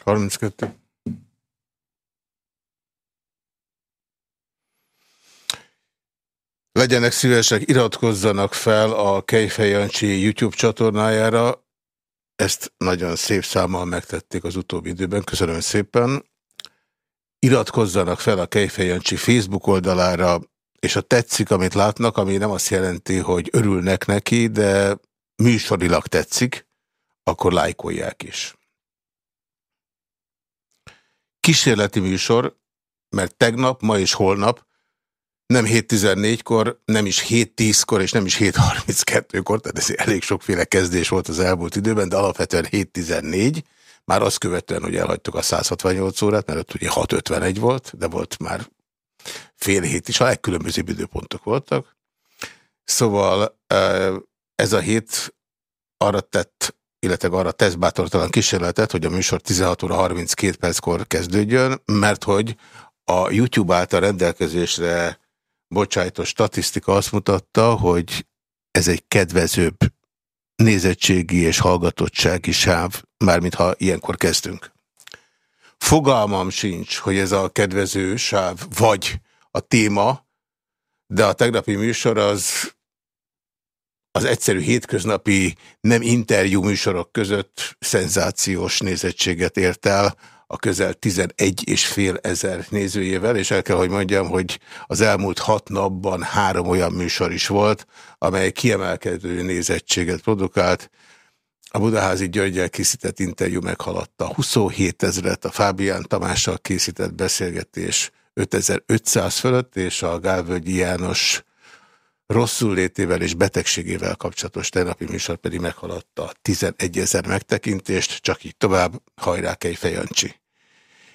32. Legyenek szívesek, iratkozzanak fel a Kejfej YouTube csatornájára. Ezt nagyon szép számmal megtették az utóbbi időben. Köszönöm szépen. Iratkozzanak fel a Kejfej Facebook oldalára, és a tetszik, amit látnak, ami nem azt jelenti, hogy örülnek neki, de műsorilag tetszik, akkor lájkolják is. Kísérleti műsor, mert tegnap, ma és holnap nem 7.14-kor, nem is 7.10-kor, és nem is 7.32-kor, tehát ez elég sokféle kezdés volt az elmúlt időben, de alapvetően 7.14, már azt követően, hogy elhagytuk a 168 órát, mert ott ugye 6.51 volt, de volt már fél hét is, a legkülönbözőbb időpontok voltak. Szóval ez a hét arra tett, illetve arra tesz bátortalan kísérletet, hogy a műsor 16 óra 32 perckor kezdődjön, mert hogy a YouTube által rendelkezésre bocsájtó statisztika azt mutatta, hogy ez egy kedvezőbb nézettségi és hallgatottsági sáv, mármint ha ilyenkor kezdünk. Fogalmam sincs, hogy ez a kedvező sáv vagy a téma, de a tegnapi műsor az az egyszerű hétköznapi nem interjú műsorok között szenzációs nézettséget ért el, a közel 11 és fél ezer nézőjével, és el kell, hogy mondjam, hogy az elmúlt hat napban három olyan műsor is volt, amely kiemelkedő nézettséget produkált. A Budaházi Györgyel készített interjú meghaladta 27 ezeret, a Fábián Tamással készített beszélgetés 5500 fölött, és a Gálvölgyi János rosszul létével és betegségével kapcsolatos tegnapi műsor pedig meghaladta 11 ezer megtekintést, csak így tovább, hajrá Kejfej Jancsi.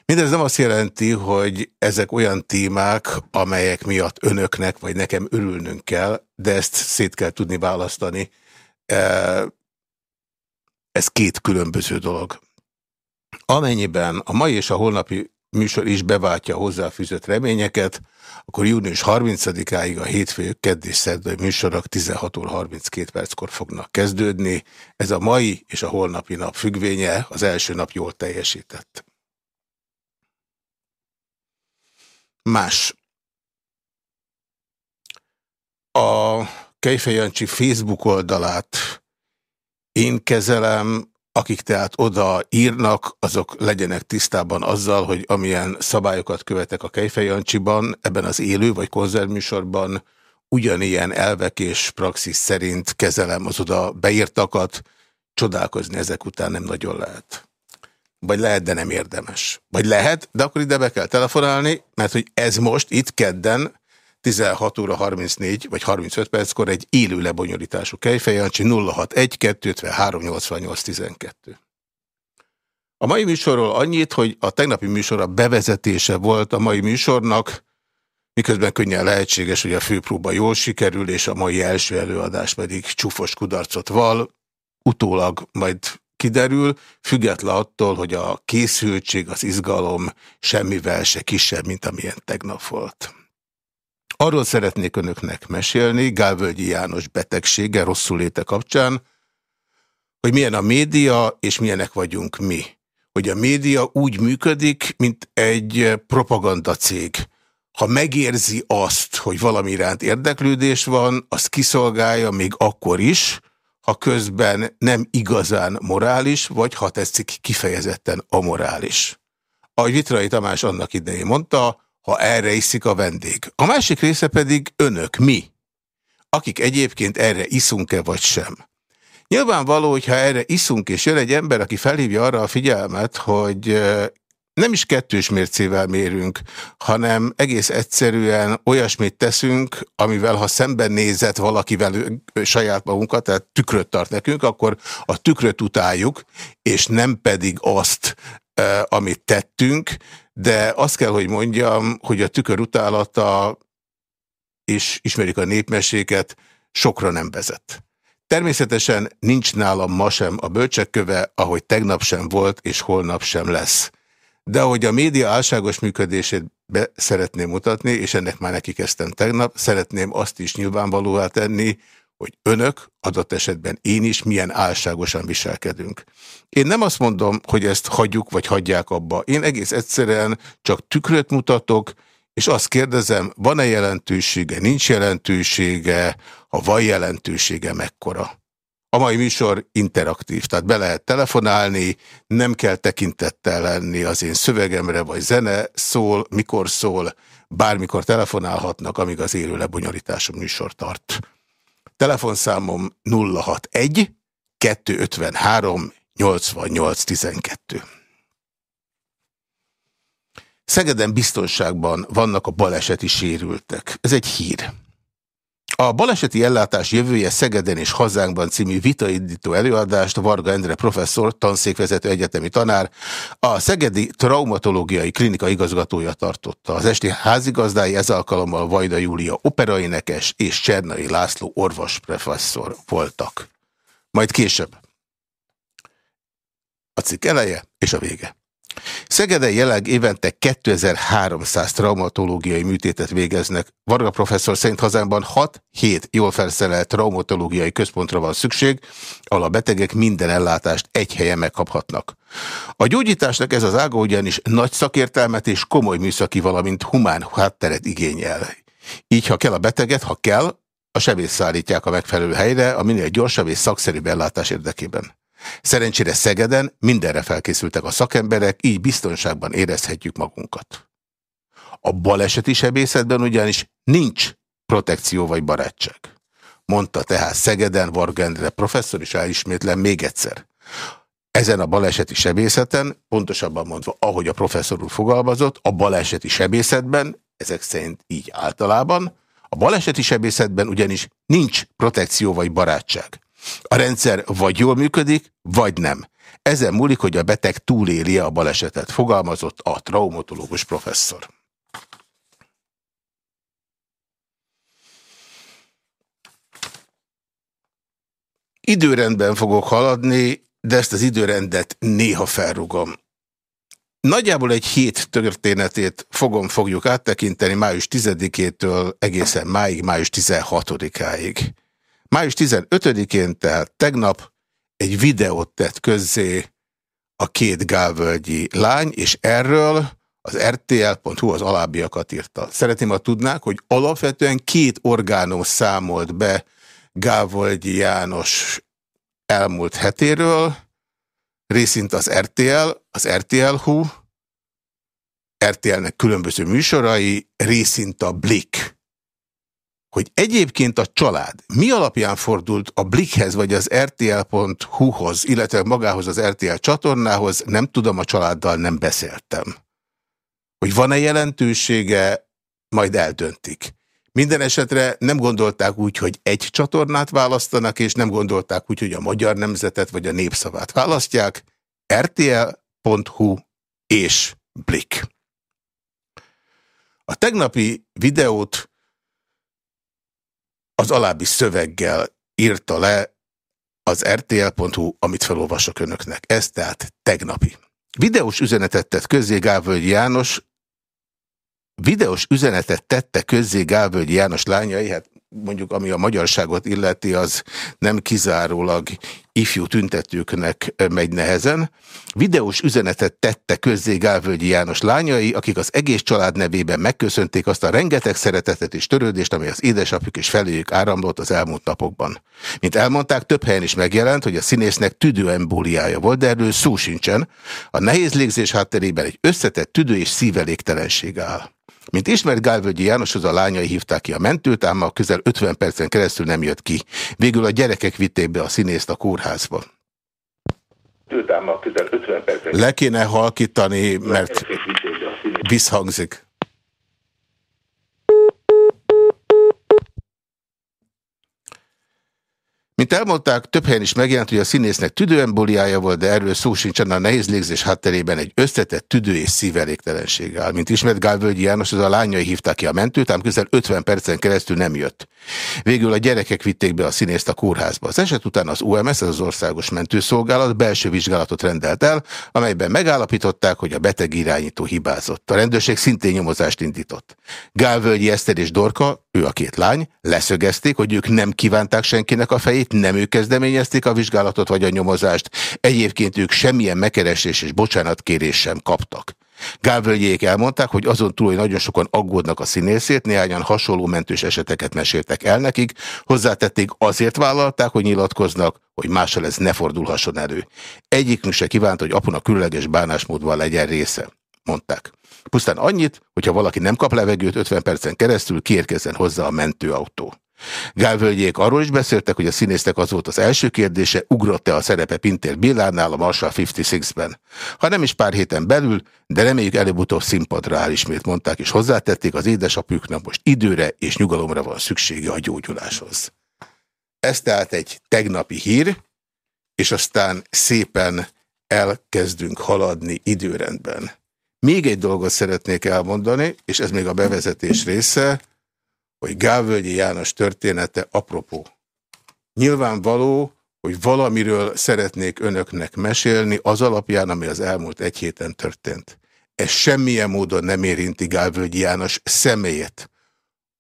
Mindez nem azt jelenti, hogy ezek olyan témák, amelyek miatt önöknek vagy nekem örülnünk kell, de ezt szét kell tudni választani. E, ez két különböző dolog. Amennyiben a mai és a holnapi műsor is beváltja hozzáfűzött reményeket, akkor június 30-áig a hétfő, kedd és szerdai műsorok 16 óra 32 perckor fognak kezdődni. Ez a mai és a holnapi nap függvénye, az első nap jól teljesített. Más. A Kejfej Jancsi Facebook oldalát én kezelem, akik tehát oda írnak, azok legyenek tisztában azzal, hogy amilyen szabályokat követek a Kejfej Jancsiban, ebben az élő vagy konzervműsorban ugyanilyen elvek és praxis szerint kezelem az oda beírtakat, csodálkozni ezek után nem nagyon lehet. Vagy lehet, de nem érdemes. Vagy lehet, de akkor ide be kell telefonálni, mert hogy ez most itt kedden 16 óra 34 vagy 35 perckor egy élő lebonyolítású kejfejancsi 061 253 88 12. A mai műsorról annyit, hogy a tegnapi műsor a bevezetése volt a mai műsornak, miközben könnyen lehetséges, hogy a főpróba jól sikerül, és a mai első előadás pedig csúfos kudarcot val, utólag majd kiderül, független attól, hogy a készültség, az izgalom semmivel se kisebb, mint amilyen tegnap volt. Arról szeretnék önöknek mesélni, Gálvölgyi János betegsége, rosszul léte kapcsán, hogy milyen a média, és milyenek vagyunk mi. Hogy a média úgy működik, mint egy propagandacég. Ha megérzi azt, hogy valami iránt érdeklődés van, azt kiszolgálja még akkor is, ha közben nem igazán morális, vagy ha tetszik kifejezetten amorális. Ahogy Vitrai Tamás annak idején mondta, ha erre iszik a vendég. A másik része pedig önök, mi, akik egyébként erre iszunk-e vagy sem. Nyilvánvaló, hogyha erre iszunk, és jön egy ember, aki felhívja arra a figyelmet, hogy nem is kettős mércével mérünk, hanem egész egyszerűen olyasmit teszünk, amivel ha szemben nézett valakivel saját magunkat, tehát tükröt tart nekünk, akkor a tükröt utáljuk, és nem pedig azt, amit tettünk, de azt kell, hogy mondjam, hogy a tükör utálata, és ismerik a népmeséket, sokra nem vezet. Természetesen nincs nálam ma sem a bölcsekköve, ahogy tegnap sem volt, és holnap sem lesz. De ahogy a média álságos működését be szeretném mutatni, és ennek már neki kezdtem tegnap, szeretném azt is nyilvánvalóvá tenni, hogy önök, adott esetben én is milyen álságosan viselkedünk. Én nem azt mondom, hogy ezt hagyjuk, vagy hagyják abba. Én egész egyszerűen csak tükröt mutatok, és azt kérdezem, van-e jelentősége, nincs jelentősége, ha van jelentősége, mekkora? A mai műsor interaktív, tehát be lehet telefonálni, nem kell tekintettel lenni az én szövegemre, vagy zene szól, mikor szól, bármikor telefonálhatnak, amíg az élő lebonyolításom műsor tart. Telefonszámom 061 253 8812. Szegeden biztonságban vannak a baleseti sérültek. Ez egy hír. A baleseti ellátás jövője Szegeden és hazánkban című vitaindító előadást Varga Endre professzor, tanszékvezető egyetemi tanár, a Szegedi Traumatológiai Klinika igazgatója tartotta. Az esti házigazdái ez alkalommal Vajda Júlia operaénekes és Csernai László orvos professzor voltak. Majd később. A cikk eleje és a vége. Szegeden jelenleg évente 2300 traumatológiai műtétet végeznek. Varga professzor szerint hazánkban 6-7 jól felszerelt traumatológiai központra van szükség, ahol a betegek minden ellátást egy helyen megkaphatnak. A gyógyításnak ez az ága ugyanis nagy szakértelmet és komoly műszaki, valamint humán hátteret igényel. Így, ha kell a beteget, ha kell, a sebész szállítják a megfelelő helyre a minél gyorsabb és szakszerűbb ellátás érdekében. Szerencsére Szegeden mindenre felkészültek a szakemberek, így biztonságban érezhetjük magunkat. A baleseti sebészetben ugyanis nincs protekció vagy barátság. Mondta tehát Szegeden Vargendre professzor, is elismétlen még egyszer. Ezen a baleseti sebészeten, pontosabban mondva, ahogy a professzor úr fogalmazott, a baleseti sebészetben, ezek szerint így általában, a baleseti sebészetben ugyanis nincs protekció vagy barátság. A rendszer vagy jól működik, vagy nem. Ezen múlik, hogy a beteg túléli a balesetet, fogalmazott a traumatológus professzor. Időrendben fogok haladni, de ezt az időrendet néha felrugom. Nagyjából egy hét történetét fogom, fogjuk áttekinteni május 10-től egészen máig, május 16-áig. Május 15-én, tehát tegnap egy videót tett közzé a két gálvölgyi lány, és erről az rtl.hu az alábbiakat írta. Szeretném, ha tudnák, hogy alapvetően két orgánum számolt be Gávölgyi János elmúlt hetéről, részint az RTL, az RTL.hu, RTL-nek különböző műsorai, részint a Blick hogy egyébként a család mi alapján fordult a Blickhez vagy az RTL.hu-hoz, illetve magához az RTL csatornához, nem tudom, a családdal nem beszéltem. Hogy van-e jelentősége, majd eldöntik. Minden esetre nem gondolták úgy, hogy egy csatornát választanak, és nem gondolták úgy, hogy a magyar nemzetet vagy a népszavát választják. RTL.hu és Blick. A tegnapi videót az alábbi szöveggel írta le az rtl.hu, amit felolvasok önöknek. Ez tehát tegnapi. Videós üzenetet tett közzé Gávölgyi János, videós üzenetet tette közzé Gávölgyi János lányai, hát mondjuk ami a magyarságot illeti, az nem kizárólag ifjú tüntetőknek megy nehezen. Videós üzenetet tette közzé Gálvölgyi János lányai, akik az egész család nevében megköszönték azt a rengeteg szeretetet és törődést, amely az édesapjuk és feléjük áramlott az elmúlt napokban. Mint elmondták, több helyen is megjelent, hogy a színésznek tüdőembóliája volt, de erről szó sincsen. A nehéz légzés hátterében egy összetett tüdő és szívelégtelenség áll. Mint ismert Gálvölgyi Jánoshoz a lányai hívták ki a mentőt, ám a közel 50 percen keresztül nem jött ki. Végül a gyerekek vitték be a színészt a kórházba. Le kéne halkítani, mert visszhangzik. Mint elmondták, több helyen is megjelent, hogy a színésznek tüdőemboliája volt, de erről szó sincsen a nehéz légzés hátterében egy összetett tüdő és szívelégtelenség áll. Mint ismert Gálvölgyi János, az a lányai hívták ki a mentőt, ám közel 50 percen keresztül nem jött. Végül a gyerekek vitték be a színészt a kórházba. Az eset után az UMS, az Országos Mentőszolgálat belső vizsgálatot rendelt el, amelyben megállapították, hogy a beteg irányító hibázott. A rendőrség szintén nyomozást indított. Gálvölgyi Eszter és Dorka, ő a két lány, leszögezték, hogy ők nem kívánták senkinek a fejét, nem ők kezdeményezték a vizsgálatot vagy a nyomozást, egyébként ők semmilyen megkeresés és bocsánatkérés sem kaptak. Gálvölgyék elmondták, hogy azon túl, hogy nagyon sokan aggódnak a színészét, néhányan hasonló mentős eseteket meséltek el nekik, hozzátették azért vállalták, hogy nyilatkoznak, hogy mással ez ne fordulhasson elő. Egyikünk se kívánt, hogy apuna különleges bánásmódban legyen része, mondták. Pusztán annyit, hogyha valaki nem kap levegőt 50 percen keresztül, kiérkezzen hozzá a mentőautó. Gálvölgyék arról is beszéltek, hogy a színésznek az volt az első kérdése, ugrott-e a szerepe Pintér Bélánál a Marshall 56-ben. Ha nem is pár héten belül, de reméljük előbb-utóbb színpadra áll ismét mondták, és hozzátették az édesapjuknak most időre és nyugalomra van szüksége a gyógyuláshoz. Ez tehát egy tegnapi hír, és aztán szépen elkezdünk haladni időrendben. Még egy dolgot szeretnék elmondani, és ez még a bevezetés része, hogy Gávölgyi János története apropó. Nyilvánvaló, hogy valamiről szeretnék önöknek mesélni az alapján, ami az elmúlt egy héten történt. Ez semmilyen módon nem érinti Gálvölgyi János személyét.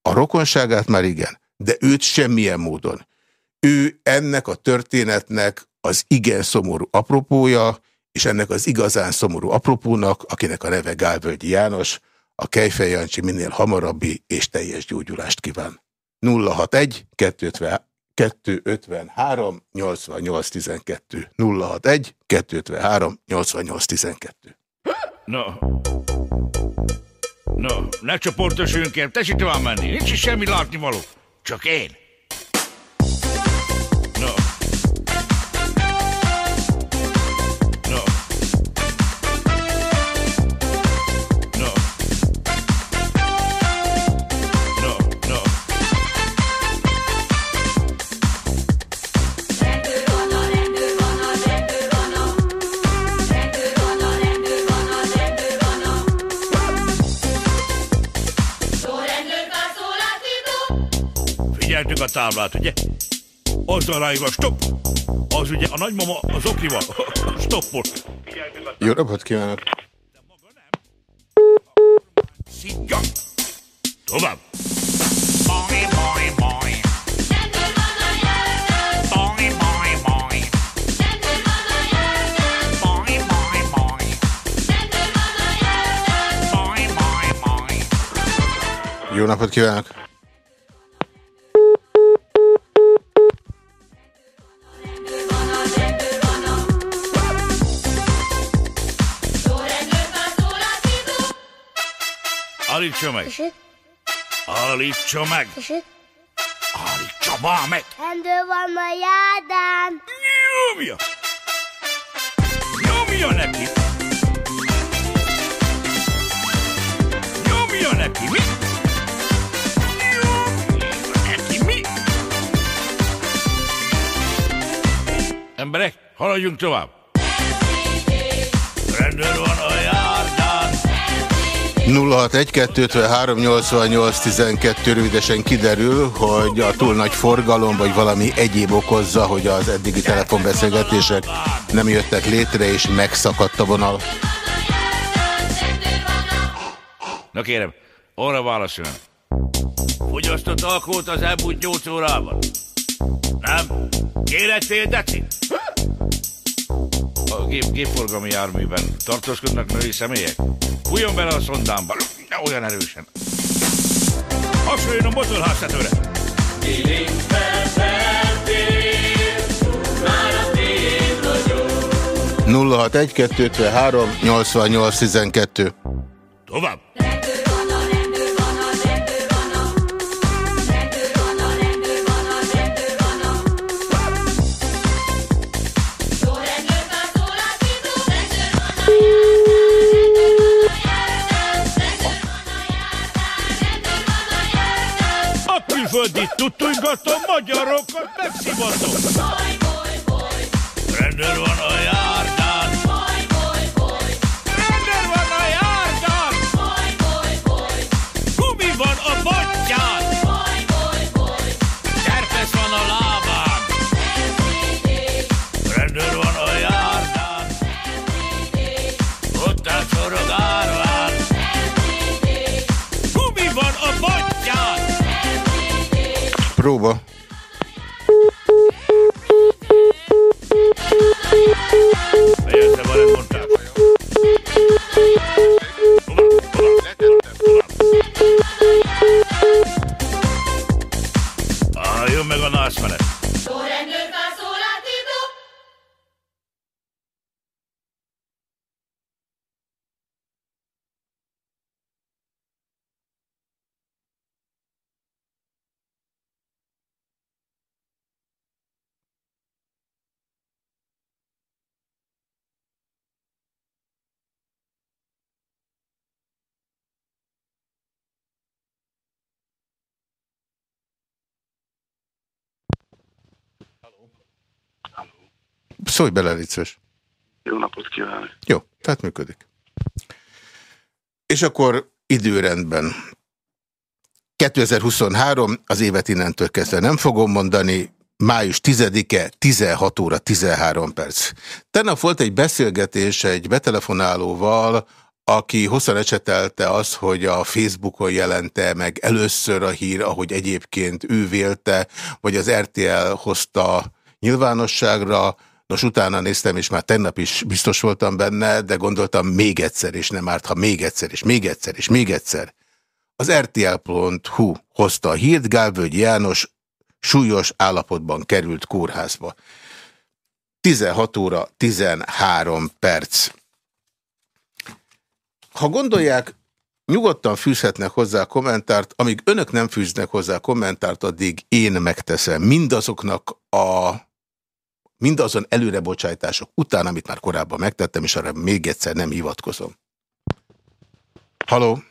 A rokonságát már igen, de őt semmilyen módon. Ő ennek a történetnek az igen szomorú apropója, és ennek az igazán szomorú apropónak, akinek a neve Gálvölgyi János, a Kejfej Jancsi minél hamarabbi és teljes gyógyulást kíván. 061 253 88 12 061 253 88 12 No. No, ne csoportosuljunk el, tessék tovább menni, nincs is semmi látnivaló, csak én. Figyeltük a táblát, ugye? Az a rájva, stop! Az ugye a nagymama az oknival. Stoppol. Jó napot kívánok! Szidja! Tovább! Jó napot kívánok! Ali csomag. Ali csomag. Ali csomag. Rendőr van a jádán. Nyomja. Nyomja neki. Nyomja neki. Mi? Nyomja neki. Mi? Emberek, haladjunk tovább. Rendőr van a jádán. 061-253-88-12 rövidesen kiderül, hogy a túl nagy forgalom, vagy valami egyéb okozza, hogy az eddigi telefonbeszélgetések nem jöttek létre, és megszakadt a vonal. Na kérem, arra válaszoljon. Fogyasztott alkoholt az elmúlt 8 órában? Nem? Kérek fél decit? A gép, gépforgalmi járműben tartózkodnak női személyek? Fújjon bele a szondámba, ne olyan erősen. Hasonljon a motorháztetőre. Nulla hat egy kettő három nyolcvan nyolc tizenkettő. Tovább. Földi Tudtújgatom magyarokat, megszivatom. Rendőr van a járdán. Rendőr van a járdán. Gumi van a botján. Terpesz van a lábán. Próba. Jön meg a nászmenet. Szólj bele, Licős. Jó napot kívánok! Jó, tehát működik. És akkor időrendben. 2023, az évet innentől kezdve nem fogom mondani, május 10-e, 16 óra 13 perc. Tegnap volt egy beszélgetés egy betelefonálóval, aki hosszan ecsetelte az, hogy a Facebookon jelente meg először a hír, ahogy egyébként ő vélte, vagy az RTL hozta nyilvánosságra, Nos, utána néztem, és már tegnap is biztos voltam benne, de gondoltam még egyszer, és nem árt, ha még egyszer, és még egyszer, és még egyszer. Az RTL.hu hozta a hírt, Gálvölgyi János súlyos állapotban került kórházba. 16 óra 13 perc. Ha gondolják, nyugodtan fűzhetnek hozzá kommentárt, amíg önök nem fűznek hozzá kommentárt, addig én megteszem mindazoknak a mindazon előrebocsájtások után, amit már korábban megtettem, és arra még egyszer nem hivatkozom. Haló?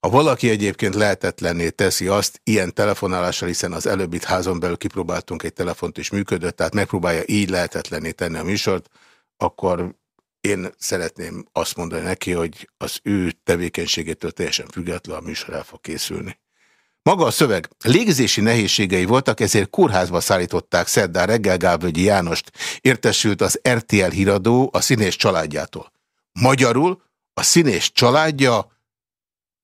Ha valaki egyébként lehetetlenné teszi azt, ilyen telefonálással, hiszen az előbb itt házon belül kipróbáltunk egy telefont is működött, tehát megpróbálja így lehetetlenné tenni a műsort, akkor én szeretném azt mondani neki, hogy az ő tevékenységétől teljesen független a műsor el fog készülni. Maga a szöveg. Légzési nehézségei voltak, ezért kórházba szállították szerdán reggel Gálvölgyi Jánost. Értesült az RTL híradó a színés családjától. Magyarul a színés családja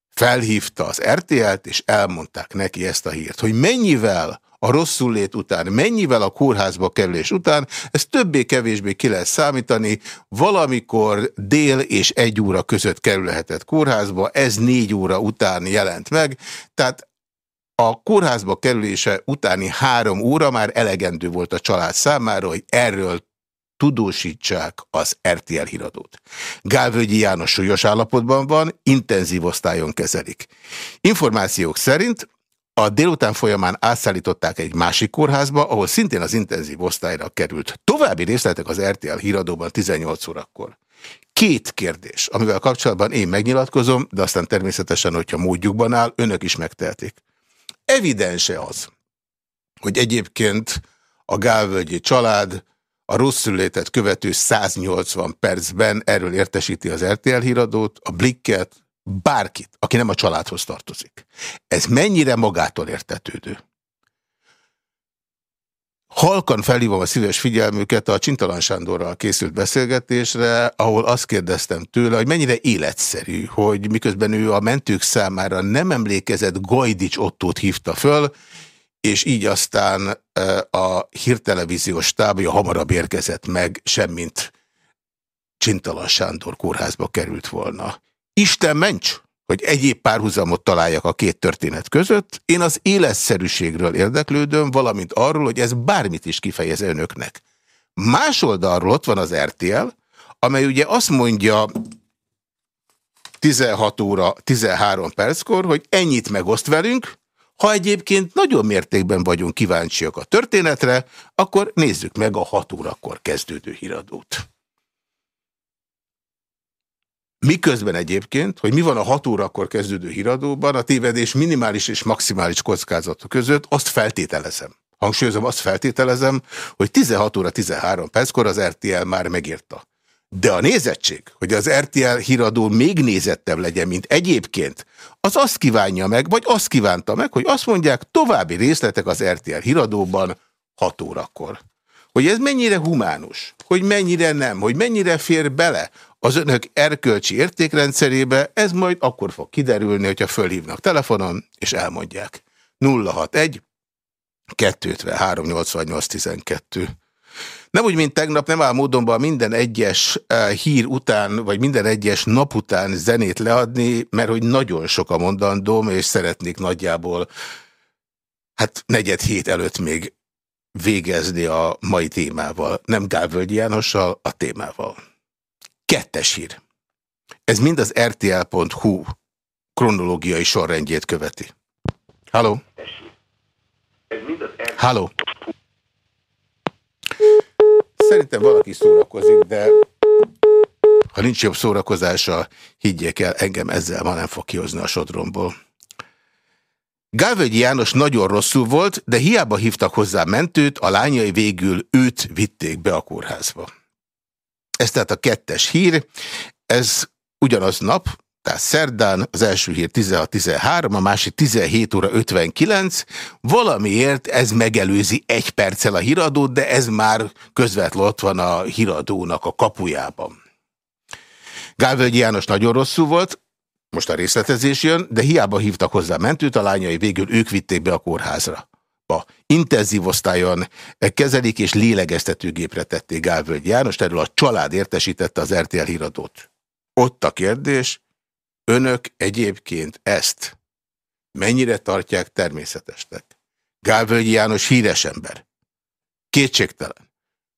felhívta az RTL-t, és elmondták neki ezt a hírt, hogy mennyivel a rosszul lét után, mennyivel a kórházba kerülés után, ez többé-kevésbé ki lehet számítani, valamikor dél és egy óra között kerülhetett kórházba, ez négy óra után jelent meg, tehát a kórházba kerülése utáni három óra már elegendő volt a család számára, hogy erről tudósítsák az RTL híradót. Gálvölgyi János súlyos állapotban van, intenzív osztályon kezelik. Információk szerint a délután folyamán átszállították egy másik kórházba, ahol szintén az intenzív osztályra került. További részletek az RTL híradóban 18 órakor. Két kérdés, amivel kapcsolatban én megnyilatkozom, de aztán természetesen, hogyha módjukban áll, önök is megtehetik. Evidense az, hogy egyébként a Gálvölgyi család a rossz szülétet követő 180 percben erről értesíti az RTL híradót, a Blikket, bárkit, aki nem a családhoz tartozik. Ez mennyire magától értetődő? Halkan felhívom a szíves figyelmüket a Csintalan Sándorral készült beszélgetésre, ahol azt kérdeztem tőle, hogy mennyire életszerű, hogy miközben ő a mentők számára nem emlékezett Gajdics Ottót hívta föl, és így aztán a hírtelevíziós stábja hamarabb érkezett meg, semmint Csintalan Sándor kórházba került volna. Isten ments, hogy egyéb párhuzamot találjak a két történet között. Én az életszerűségről érdeklődöm, valamint arról, hogy ez bármit is kifejez önöknek. Más oldalról ott van az RTL, amely ugye azt mondja 16 óra 13 perckor, hogy ennyit megoszt velünk, ha egyébként nagyon mértékben vagyunk kíváncsiak a történetre, akkor nézzük meg a 6 órakor kezdődő híradót. Miközben egyébként, hogy mi van a 6 órakor kezdődő híradóban, a tévedés minimális és maximális kockázatok között, azt feltételezem. Hangsúlyozom, azt feltételezem, hogy 16 óra 13 perckor az RTL már megírta. De a nézettség, hogy az RTL híradó még nézettebb legyen, mint egyébként, az azt kívánja meg, vagy azt kívánta meg, hogy azt mondják, további részletek az RTL híradóban 6 órakor. Hogy ez mennyire humánus, hogy mennyire nem, hogy mennyire fér bele az önök erkölcsi értékrendszerébe, ez majd akkor fog kiderülni, hogyha fölhívnak telefonon, és elmondják. 061 253 88 12 nem úgy, mint tegnap, nem áll módonban minden egyes uh, hír után, vagy minden egyes nap után zenét leadni, mert hogy nagyon sok a mondandóm, és szeretnék nagyjából hát negyed hét előtt még végezni a mai témával. Nem Gálvölgyi Jánossal, a témával. Kettes hír. Ez mind az rtl.hu kronológiai sorrendjét követi. Halló? Halló? Szerintem valaki szórakozik, de ha nincs jobb szórakozása, higgyék el, engem ezzel ma nem fog kihozni a sodromból. Gálvegyi János nagyon rosszul volt, de hiába hívtak hozzá mentőt, a lányai végül őt vitték be a kórházba. Ez tehát a kettes hír, ez ugyanaz nap, tehát szerdán az első hír 16-13, a másik 17 óra 59, valamiért ez megelőzi egy perccel a híradót, de ez már közvetlenül ott van a híradónak a kapujában. Gálvölgyi János nagyon rosszul volt, most a részletezés jön, de hiába hívtak hozzá mentőt, a lányai végül ők vitték be a kórházra. Ba. Intenzív osztályon kezelik és lélegeztetőgépre tették Gálvölgyi János, erről a család értesítette az RTL híradót. Ott a kérdés, Önök egyébként ezt mennyire tartják természetesnek? Gálvölgyi János híres ember. Kétségtelen.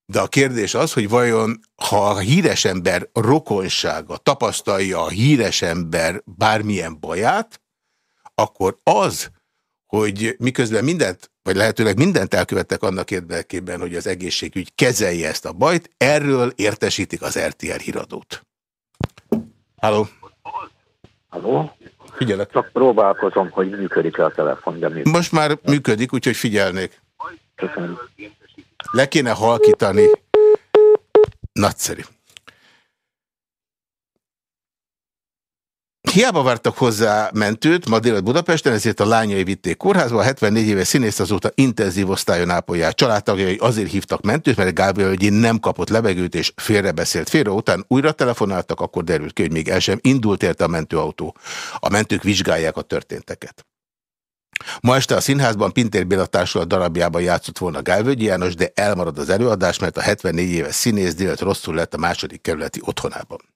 De a kérdés az, hogy vajon ha a híres ember rokonsága tapasztalja a híres ember bármilyen baját, akkor az, hogy miközben mindent, vagy lehetőleg mindent elkövettek annak érdekében, hogy az egészségügy kezelje ezt a bajt, erről értesítik az RTL híradót. Halló! Halló? Figyelek. Csak próbálkozom, hogy működik-e a telefon, de működik. Most már működik, úgyhogy figyelnék. Köszönöm. Le kéne halkítani. Nagyszerű. Hiába vártak hozzá mentőt, ma délután Budapesten, ezért a lányai vitték kórházba. A 74 éves színész azóta intenzív osztályon ápolják. Családtagjai azért hívtak mentőt, mert Gábor nem kapott levegőt és félrebeszélt. Félre után újra telefonáltak, akkor derült ki, hogy még el sem indult érte a mentőautó. A mentők vizsgálják a történteket. Ma este a színházban Pintér Béla társulat darabjában játszott volna Gálvölgyi János, de elmarad az előadás, mert a 74 éves színész délet rosszul lett a második kerületi otthonában.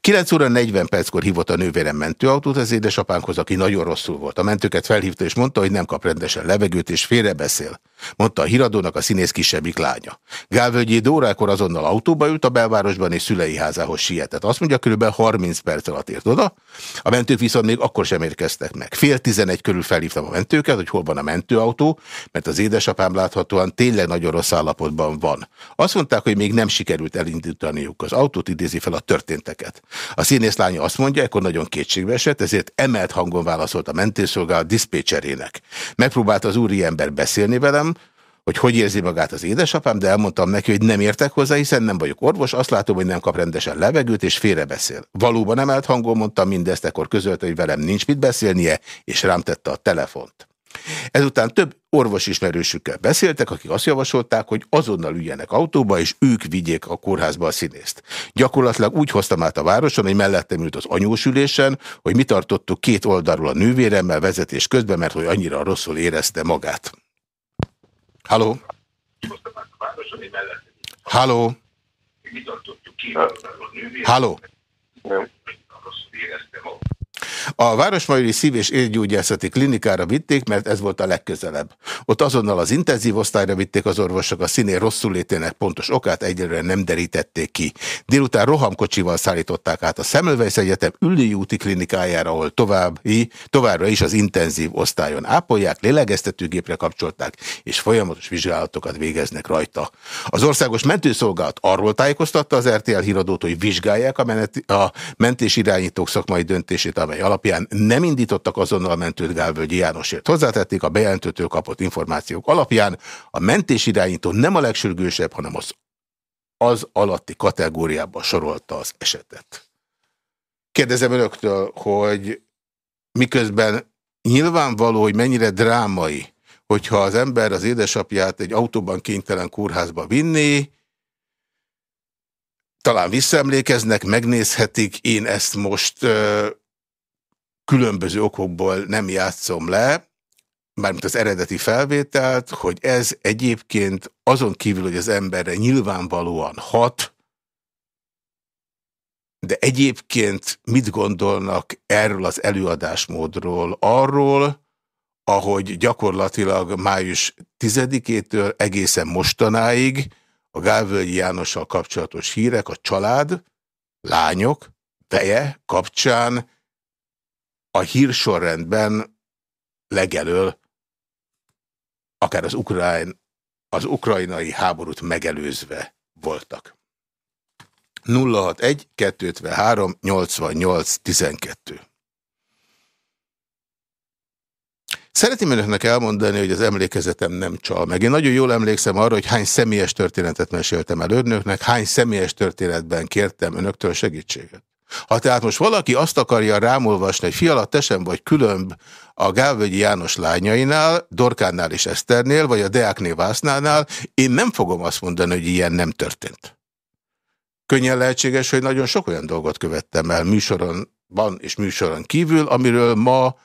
9 óra 40 perckor hívott a nővérem mentőautót az édesapánkhoz, aki nagyon rosszul volt. A mentőket felhívta és mondta, hogy nem kap rendesen levegőt és félrebeszél. Mondta a híradónak a színész kisebbik lánya. Gálvölgyi Dórákor azonnal autóba ült a belvárosban és szülei házához sietett. Azt mondja, kb. 30 perc alatt ért oda. A mentők viszont még akkor sem érkeztek meg. Fél tizenegy körül felhívtam a mentőket, hogy hol van a mentőautó, mert az édesapám láthatóan tényleg nagyon rossz állapotban van. Azt mondták, hogy még nem sikerült elindítaniuk az autót, idézi fel a történteket. A színész lánya azt mondja, akkor nagyon kétségbe esett, ezért emelt hangon válaszolt a mentőszolgálat diszpécserének. Megpróbált az úri ember beszélni velem, hogy hogy érzi magát az édesapám, de elmondtam neki, hogy nem értek hozzá, hiszen nem vagyok orvos, azt látom, hogy nem kap rendesen levegőt, és félrebeszél. Valóban emelt hangon mondtam mindezt, ekkor közölte, hogy velem nincs mit beszélnie, és rám tette a telefont. Ezután több orvosismerősükkel beszéltek, akik azt javasolták, hogy azonnal üljenek autóba, és ők vigyék a kórházba a színészt. Gyakorlatilag úgy hoztam át a városon, hogy mellettem ült az anyósülésen, hogy mi tartottuk két oldalról a nővéremmel vezetés közben, mert hogy annyira rosszul érezte magát. Halló? Halló? Halló? A Városmajori Szív- és Érgyógyászati Klinikára vitték, mert ez volt a legközelebb. Ott azonnal az intenzív osztályra vitték az orvosok, a színé rosszul létének pontos okát egyelőre nem derítették ki. Délután rohamkocsival szállították át a Szemmelweis Egyetem Üllői úti klinikájára, ahol további, továbbra is az intenzív osztályon ápolják, lélegeztetőgépre kapcsolták, és folyamatos vizsgálatokat végeznek rajta. Az országos mentőszolgálat arról tájékoztatta az RTL híradót, hogy vizsgálják a, menet, a mentés irányítók szakmai döntését, amely alapján nem indítottak azonnal mentőt Gálvölgyi Jánosért. Hozzátették a bejelentőtől kapott információk alapján. A mentés irányító nem a legsürgősebb, hanem az, az alatti kategóriába sorolta az esetet. Kérdezem önöktől, hogy miközben nyilvánvaló, hogy mennyire drámai, hogyha az ember az édesapját egy autóban kénytelen kórházba vinni, talán visszaemlékeznek, megnézhetik, én ezt most különböző okokból nem játszom le, mármint az eredeti felvételt, hogy ez egyébként azon kívül, hogy az emberre nyilvánvalóan hat, de egyébként mit gondolnak erről az előadásmódról, arról, ahogy gyakorlatilag május 10-től egészen mostanáig a Gálvölgyi Jánossal kapcsolatos hírek, a család, lányok, veje kapcsán a hírsorrendben legelől akár az, ukrán, az ukrajnai háborút megelőzve voltak. 061 253 88 12 Szeretném önöknek elmondani, hogy az emlékezetem nem csal meg. Én nagyon jól emlékszem arra, hogy hány személyes történetet meséltem el önöknek, hány személyes történetben kértem önöktől segítséget. Ha tehát most valaki azt akarja rámolvasni, hogy fiala, te sem vagy különb a Gálvölgyi János lányainál, Dorkánál és Eszternél, vagy a Deákné Vásznánál, én nem fogom azt mondani, hogy ilyen nem történt. Könnyen lehetséges, hogy nagyon sok olyan dolgot követtem el műsoron van és műsoron kívül, amiről ma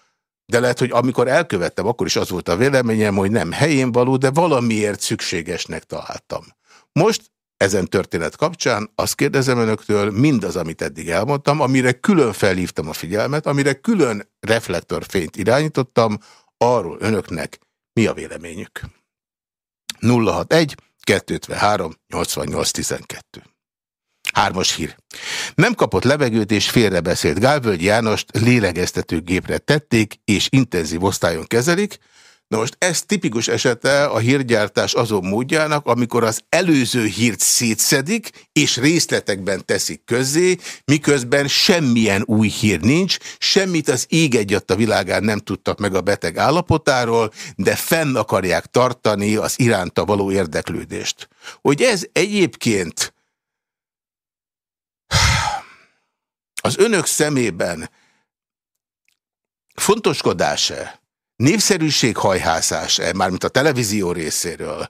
de lehet, hogy amikor elkövettem, akkor is az volt a véleményem, hogy nem helyén való, de valamiért szükségesnek találtam. Most ezen történet kapcsán azt kérdezem önöktől, mindaz, amit eddig elmondtam, amire külön felhívtam a figyelmet, amire külön reflektorfényt irányítottam, arról önöknek mi a véleményük. 061 253 88 12 Hármas hír. Nem kapott levegőt és félrebeszélt Gálvölgy Jánost lélegeztetőgépre tették és intenzív osztályon kezelik. Na most ez tipikus esete a hírgyártás azon módjának, amikor az előző hírt szétszedik és részletekben teszik közzé, miközben semmilyen új hír nincs, semmit az ég egyadt a világán nem tudtak meg a beteg állapotáról, de fenn akarják tartani az iránta való érdeklődést. Hogy ez egyébként az önök szemében fontoskodás-e, népszerűséghajhászás-e, mármint a televízió részéről,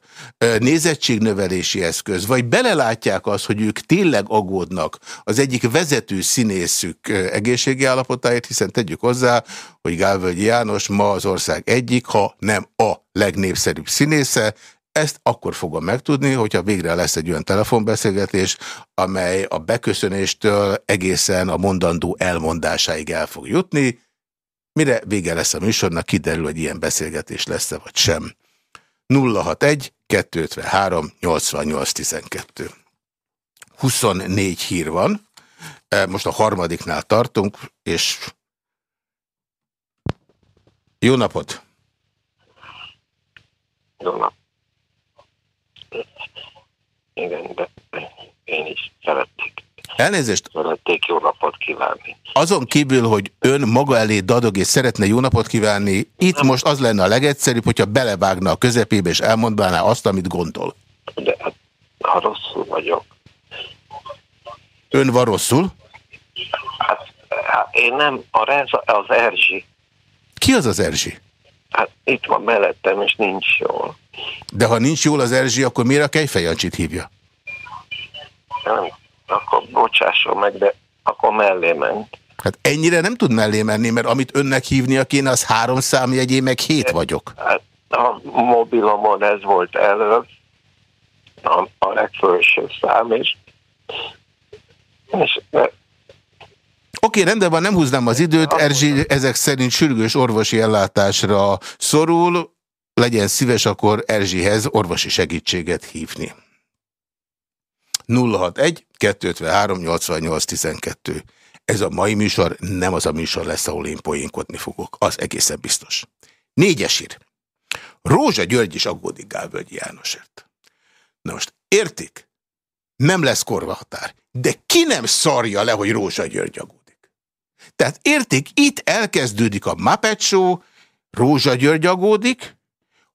nézettségnövelési eszköz, vagy belelátják azt, hogy ők tényleg aggódnak az egyik vezető színészük egészségi állapotáért, hiszen tegyük hozzá, hogy Gálvölgyi János ma az ország egyik, ha nem a legnépszerűbb színésze, ezt akkor fogom megtudni, hogyha végre lesz egy olyan telefonbeszélgetés, amely a beköszönéstől egészen a mondandó elmondásáig el fog jutni. Mire vége lesz a műsornak, kiderül, hogy ilyen beszélgetés lesz-e vagy sem. 061 253 88 12 24 hír van, e, most a harmadiknál tartunk, és jó napot! Jó napot! Igen, de én is szeretnék. Elnézést. Szeretnék jó napot kívánni. Azon kívül, hogy ön maga elé dadog és szeretne jó napot kívánni, itt Nem. most az lenne a legegyszerűbb, hogyha belevágna a közepébe és elmondaná azt, amit gondol. De hát, ha rosszul vagyok. Ön van rosszul? Hát, hát én nem, a rez, az Erzsi. Ki az az Erzsi? Hát itt van mellettem, és nincs jól. De ha nincs jól az Erzsi, akkor miért a Kejfejancsit hívja? Nem, akkor bocsásson meg, de akkor mellé ment. Hát ennyire nem tud mellé menni, mert amit önnek hívnia kéne, az három számjegyé, meg hét vagyok. Hát a mobilomon ez volt előbb, a, a legfőső szám, és, és Oké, Oké, rendben van, nem húznám az időt. Erzsi ezek szerint sürgős orvosi ellátásra szorul. Legyen szíves akkor Erzsihez orvosi segítséget hívni. 061 253 88 12. Ez a mai műsor nem az a műsor lesz, ahol én poénkodni fogok. Az egészen biztos. Négyes ír. Rózsa György is aggódik Gálvölgyi Jánosért. Na most értik? Nem lesz korvahatár. De ki nem szarja le, hogy Rózsa György aggódik? Tehát értik, itt elkezdődik a Muppet Show, Rózsa György aggódik,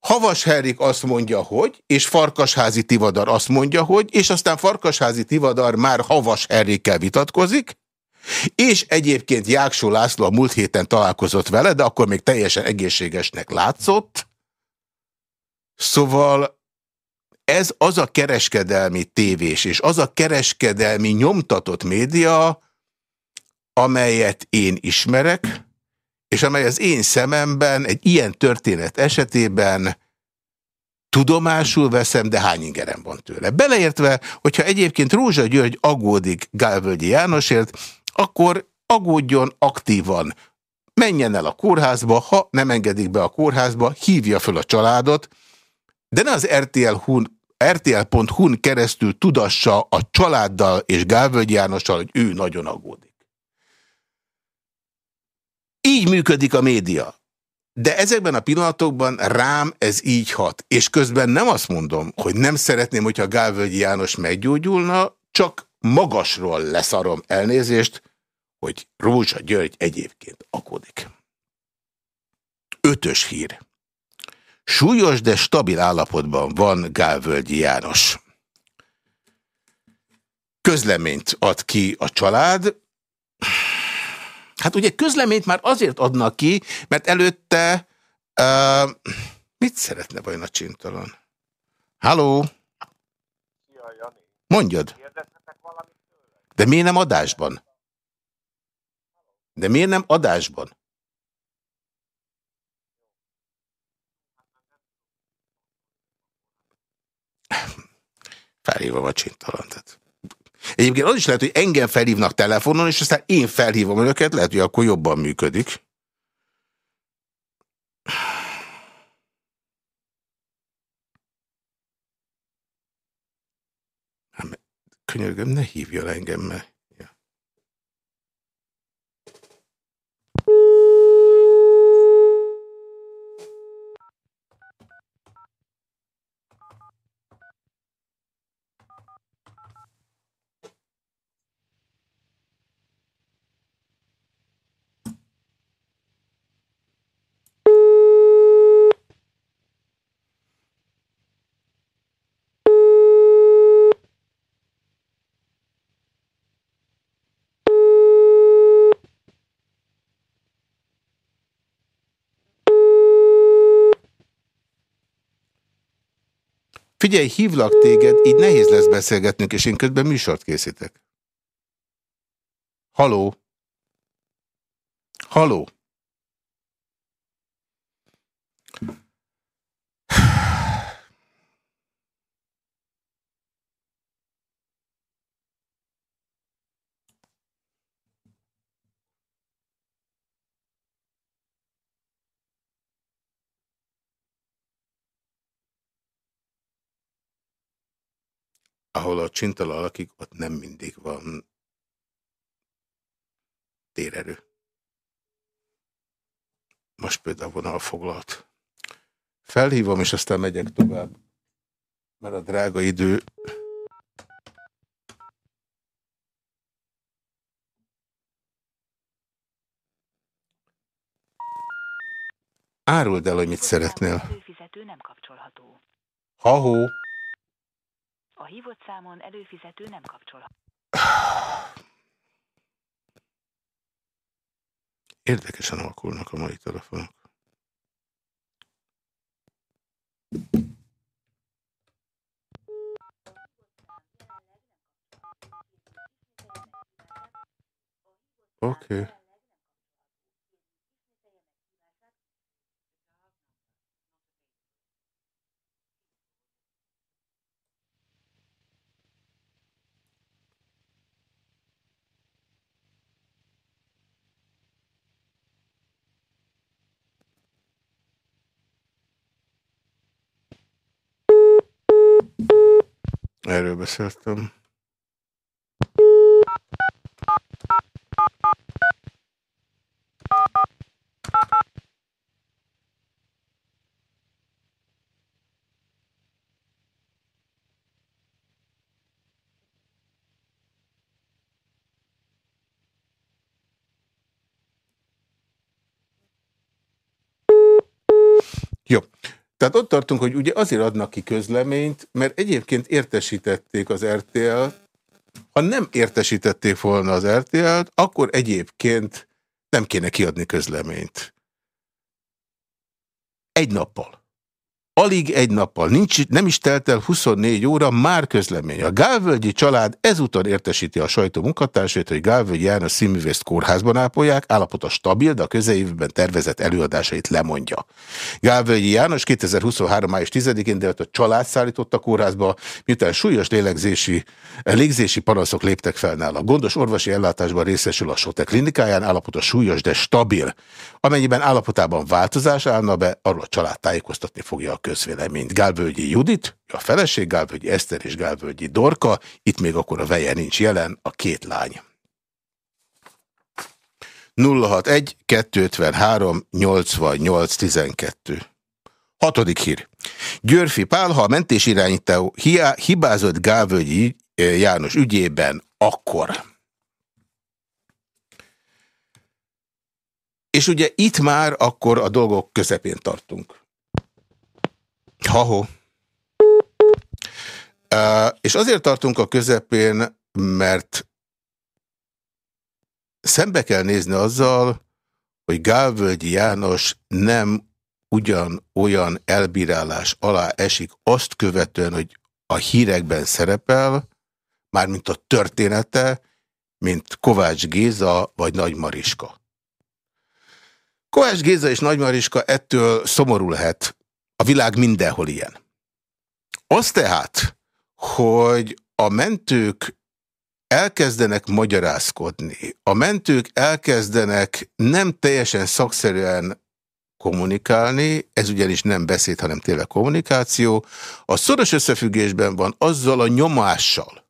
Havas Herrik azt mondja, hogy, és Farkasházi Tivadar azt mondja, hogy, és aztán Farkasházi Tivadar már Havas Herrikkel vitatkozik, és egyébként Jáksó László a múlt héten találkozott vele, de akkor még teljesen egészségesnek látszott. Szóval ez az a kereskedelmi tévés, és az a kereskedelmi nyomtatott média, amelyet én ismerek, és amely az én szememben egy ilyen történet esetében tudomásul veszem, de hány ingerem van tőle. Beleértve, hogyha egyébként Rózsa György aggódik Gálvölgyi Jánosért, akkor aggódjon aktívan. Menjen el a kórházba, ha nem engedik be a kórházba, hívja föl a családot, de ne az RTL-hun RTL.hu-n keresztül tudassa a családdal és Gálvölgy Jánossal, hogy ő nagyon aggódik. Így működik a média. De ezekben a pillanatokban rám ez így hat. És közben nem azt mondom, hogy nem szeretném, hogyha Gálvölgyi János meggyógyulna, csak magasról leszarom elnézést, hogy Rózsa György egyébként akodik. Ötös hír. Súlyos, de stabil állapotban van Gálvölgyi János. Közleményt ad ki a család. Hát ugye közleményt már azért adnak ki, mert előtte uh, mit szeretne vajon a csintalan? Halló? Mondjad. De miért nem adásban? De miért nem adásban? Felhívom a csintalant. Egyébként az is lehet, hogy engem felhívnak telefonon, és aztán én felhívom önöket, lehet, hogy akkor jobban működik. Könyörgöm, ne hívja engem, mert... Figyelj, hívlak téged, így nehéz lesz beszélgetnünk, és én közben műsort készítek. Haló? Haló? Ahol a csintala lakik, ott nem mindig van térerő. Most például vonal foglalt. Felhívom, és aztán megyek tovább, mert a drága idő... Áruld el, hogy mit szeretnél. Ha-hó. A hívott számon előfizető nem kapcsolhat. Érdekesen alakulnak a mai telefonok. Oké. Okay. Erről beszéltem. Jó. Tehát ott tartunk, hogy ugye azért adnak ki közleményt, mert egyébként értesítették az RTL, ha nem értesítették volna az RTL-t, akkor egyébként nem kéne kiadni közleményt. Egy nappal. Alig egy nappal, nincs, nem is telt el 24 óra, már közlemény. A Gálvölgyi család ezúton értesíti a sajtó munkatársait, hogy Gálvölgyi János színművészt kórházban ápolják, állapota stabil, de a közeljövőben tervezett előadásait lemondja. Gálvölgyi János 2023. május 10-én de a család szállította a kórházba, miután súlyos lélegzési, légzési panaszok léptek fel nála. Gondos orvosi ellátásban részesül a Sote klinikáján, állapota súlyos, de stabil. Amennyiben állapotában változás állna be, arról a család tájékoztatni fogja a közvéleményt. Gálvölgyi Judit, a feleség Gálvölgyi Eszter és Gálvölgyi Dorka, itt még akkor a veje nincs jelen, a két lány. 061 253 88 12 Hatodik hír. Györfi Pál, ha a mentésirányító hibázott Gálvölgyi eh, János ügyében, akkor... És ugye itt már akkor a dolgok közepén tartunk. Ha-ho. Uh, és azért tartunk a közepén, mert szembe kell nézni azzal, hogy Gálvölgyi János nem ugyan olyan elbírálás alá esik azt követően, hogy a hírekben szerepel, mármint a története, mint Kovács Géza vagy Nagy Mariska. Kovács Géza és Nagy Mariska ettől szomorú lehet. A világ mindenhol ilyen. Az tehát, hogy a mentők elkezdenek magyarázkodni, a mentők elkezdenek nem teljesen szakszerűen kommunikálni, ez ugyanis nem beszéd, hanem tényleg kommunikáció, a szoros összefüggésben van azzal a nyomással,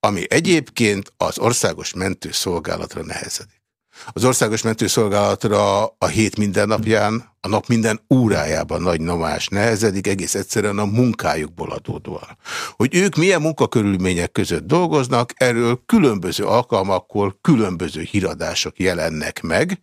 ami egyébként az országos mentőszolgálatra nehezedik. Az Országos Mentőszolgálatra a hét minden napján, a nap minden órájában nagy nyomás nehezedik, egész egyszerűen a munkájukból adódóan. Hogy ők milyen munkakörülmények között dolgoznak, erről különböző alkalmakkor különböző híradások jelennek meg,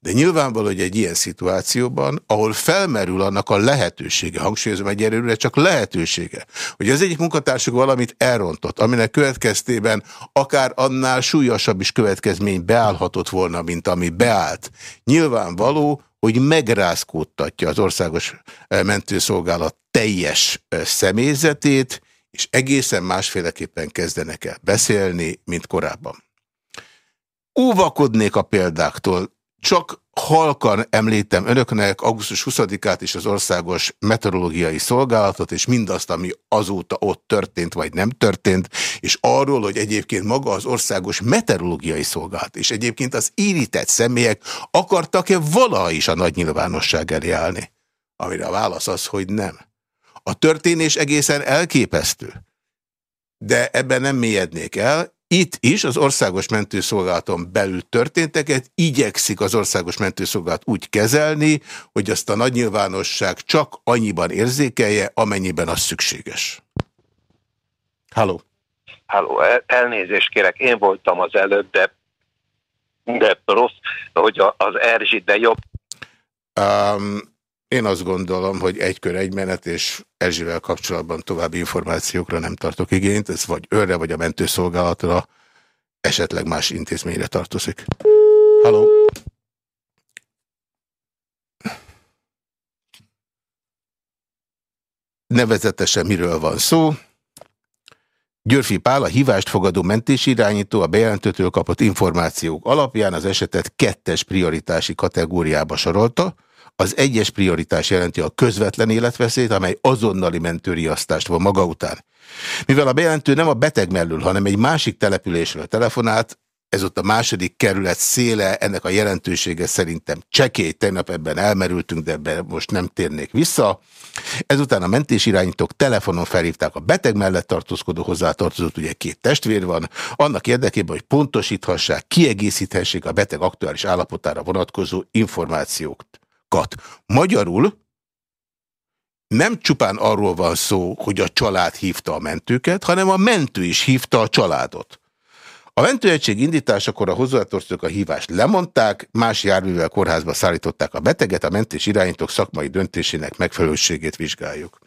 de nyilvánvaló, hogy egy ilyen szituációban, ahol felmerül annak a lehetősége, hangsúlyozom egyelőre csak lehetősége, hogy az egyik munkatársuk valamit elrontott, aminek következtében akár annál súlyosabb is következmény beállhatott volna, mint ami beállt. Nyilvánvaló, hogy megrázkódtatja az országos eh, mentőszolgálat teljes eh, személyzetét, és egészen másféleképpen kezdenek el beszélni, mint korábban. Óvakodnék a példáktól, csak halkan említem önöknek augusztus 20-át és az Országos Meteorológiai Szolgálatot, és mindazt, ami azóta ott történt, vagy nem történt, és arról, hogy egyébként maga az Országos Meteorológiai Szolgálat, és egyébként az érített személyek akartak-e valaha is a nagy nyilvánosság elé állni? Amire a válasz az, hogy nem. A történés egészen elképesztő. De ebben nem mélyednék el, itt is az Országos Mentőszolgálaton belül történteket igyekszik az Országos Mentőszolgálat úgy kezelni, hogy azt a nagy nyilvánosság csak annyiban érzékelje, amennyiben az szükséges. Halló. Halló, el, elnézést kérek, én voltam az előbb, de, de rossz, hogy az Erzsi, de jobb. Um, én azt gondolom, hogy egy kör egy menet, és Erzsivel kapcsolatban további információkra nem tartok igényt, ez vagy őre, vagy a mentőszolgálatra, esetleg más intézményre tartozik. Halló! Nevezetesen miről van szó? Györfi Pál, a hívást fogadó mentésirányító a bejelentőtől kapott információk alapján az esetet kettes prioritási kategóriába sorolta, az egyes prioritás jelenti a közvetlen életveszélyt, amely azonnali mentőriasztást van maga után. Mivel a bejelentő nem a beteg mellől, hanem egy másik településről telefonált, ez ott a második kerület széle, ennek a jelentősége szerintem csekély, tegnap ebben elmerültünk, de ebben most nem térnék vissza. Ezután a mentésirányítók telefonon felhívták a beteg mellett tartózkodó hozzátartozott, ugye két testvér van, annak érdekében, hogy pontosíthassák, kiegészíthessék a beteg aktuális állapotára vonatkozó információkat. Magyarul nem csupán arról van szó, hogy a család hívta a mentőket, hanem a mentő is hívta a családot. A mentőegység indításakor a hozzátartozók a hívást lemondták, más járművel kórházba szállították a beteget, a mentés irányítók szakmai döntésének megfelelőségét vizsgáljuk.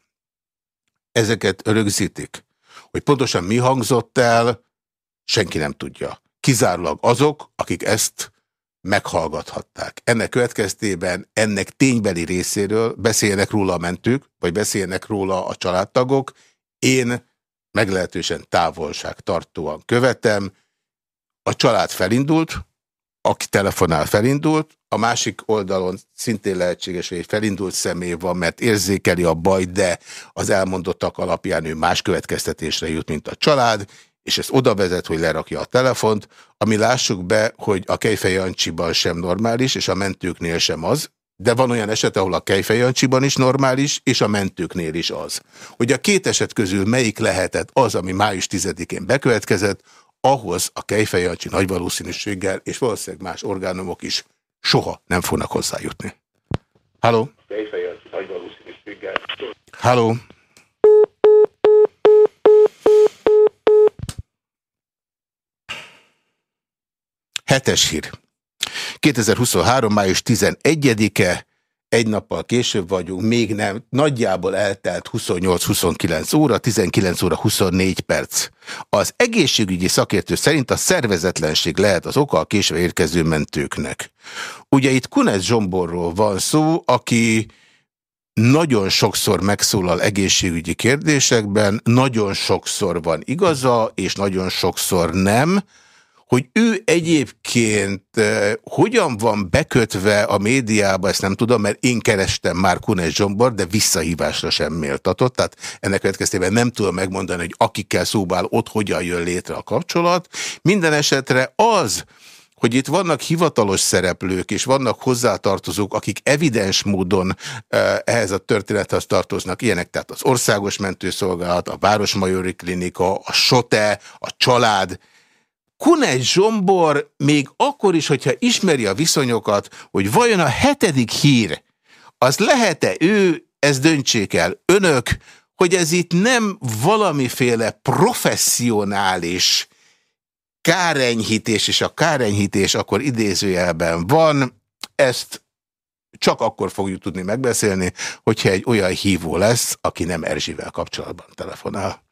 Ezeket rögzítik. Hogy pontosan mi hangzott el, senki nem tudja. Kizárólag azok, akik ezt meghallgathatták. Ennek következtében ennek ténybeli részéről beszélnek róla a mentők, vagy beszélnek róla a családtagok. Én meglehetősen távolságtartóan követem, a család felindult, aki telefonál felindult, a másik oldalon szintén lehetséges, hogy egy felindult személy van, mert érzékeli a baj, de az elmondottak alapján ő más következtetésre jut, mint a család, és ez oda vezet, hogy lerakja a telefont, ami lássuk be, hogy a Kejfej Jancsiban sem normális, és a mentőknél sem az, de van olyan eset, ahol a Kejfej Jancsiban is normális, és a mentőknél is az. Hogy a két eset közül melyik lehetett az, ami május 10-én bekövetkezett, ahhoz a Kejfejancsi nagy valószínűséggel, és valószínűleg más orgánumok is soha nem fognak hozzájutni. Halló? Kejfejancsi nagy valószínűséggel. Halló? Hetes hír. 2023. május 11-e egy nappal később vagyunk, még nem, nagyjából eltelt 28-29 óra, 19 óra 24 perc. Az egészségügyi szakértő szerint a szervezetlenség lehet az oka a késve érkező mentőknek. Ugye itt Kunez Zsomborról van szó, aki nagyon sokszor megszólal egészségügyi kérdésekben, nagyon sokszor van igaza, és nagyon sokszor nem, hogy ő egyébként eh, hogyan van bekötve a médiába, ezt nem tudom, mert én kerestem már Kunes Zsombor, de visszahívásra sem méltatott, tehát ennek következtében nem tudom megmondani, hogy akikkel szóbál ott hogyan jön létre a kapcsolat. Minden esetre az, hogy itt vannak hivatalos szereplők, és vannak hozzátartozók, akik evidens módon eh, ehhez a történethez tartoznak, ilyenek, tehát az Országos Mentőszolgálat, a Városmajori Klinika, a SOTE, a család, Kunegy Zsombor még akkor is, hogyha ismeri a viszonyokat, hogy vajon a hetedik hír, az lehet-e ő, ez döntsék el önök, hogy ez itt nem valamiféle professzionális kárenyhítés, és a kárenyhítés akkor idézőjelben van, ezt csak akkor fogjuk tudni megbeszélni, hogyha egy olyan hívó lesz, aki nem Erzsivel kapcsolatban telefonál.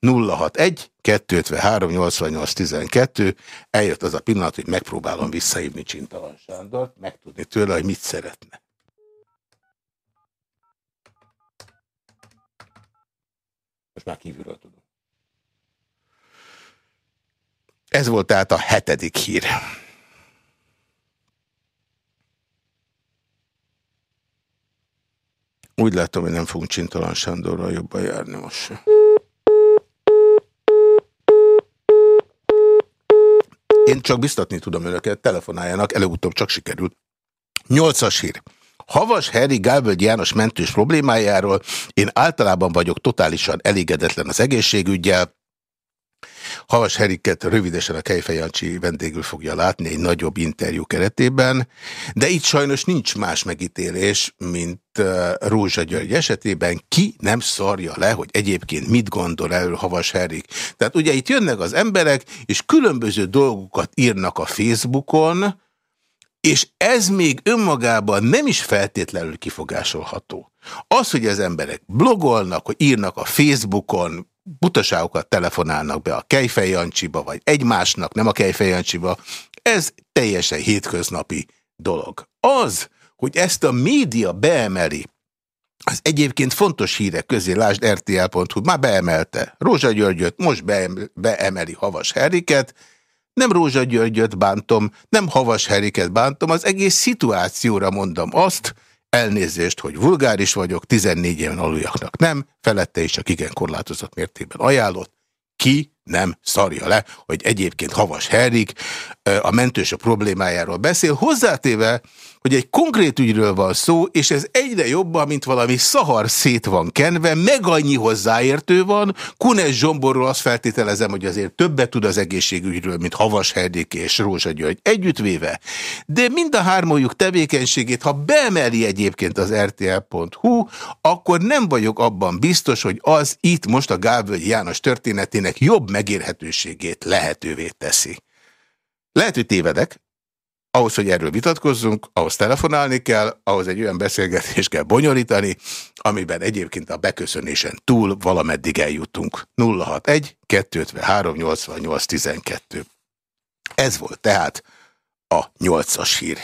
061 253 88 12 eljött az a pillanat, hogy megpróbálom visszahívni Csintalan Sándort, megtudni tőle, hogy mit szeretne. Most már kívülről tudom. Ez volt tehát a hetedik hír. Úgy látom, hogy nem fogunk Csintalan Sándorral jobban járni most Én csak biztatni tudom önöket, telefonáljanak, előbb-utóbb csak sikerült. Nyolcas hír. Havas Harry Gálvölgy János mentős problémájáról én általában vagyok totálisan elégedetlen az egészségügyel, Havas Heriket rövidesen a Kejfej Jancsi vendégül fogja látni egy nagyobb interjú keretében, de itt sajnos nincs más megítélés, mint Rózsa György esetében. Ki nem szarja le, hogy egyébként mit gondol erről Havas Herik. Tehát ugye itt jönnek az emberek, és különböző dolgokat írnak a Facebookon, és ez még önmagában nem is feltétlenül kifogásolható. Az, hogy az emberek blogolnak, hogy írnak a Facebookon, butaságokat telefonálnak be a Kejfej Jancsiba, vagy egymásnak, nem a Kejfej Jancsiba, ez teljesen hétköznapi dolog. Az, hogy ezt a média beemeli, az egyébként fontos hírek közé, lásd rtl.hu, már beemelte. Rózsa Györgyöt, most beemeli Havas Heriket, nem Rózsa Györgyöt bántom, nem Havas Heriket bántom, az egész szituációra mondom azt, Elnézést, hogy vulgáris vagyok, 14 éven aluljaknak nem, felette is csak igen korlátozott mértékben ajánlott. Ki nem szarja le, hogy egyébként Havas Herrik a mentősök problémájáról beszél, hozzátéve, hogy egy konkrét ügyről van szó, és ez egyre jobban, mint valami szahar szét van kenve, meg annyi hozzáértő van. Kunes Zsomborról azt feltételezem, hogy azért többet tud az egészségügyről, mint Havas Herdék és Rózsa György együttvéve. De mind a hármójuk tevékenységét, ha beemeli egyébként az rtl.hu, akkor nem vagyok abban biztos, hogy az itt most a Gálvölgy János történetének jobb megérhetőségét lehetővé teszi. Lehet, hogy tévedek, ahhoz, hogy erről vitatkozzunk, ahhoz telefonálni kell, ahhoz egy olyan beszélgetést kell bonyolítani, amiben egyébként a beköszönésen túl valameddig eljutunk. 061 253 88 12. Ez volt tehát a 8-as hír.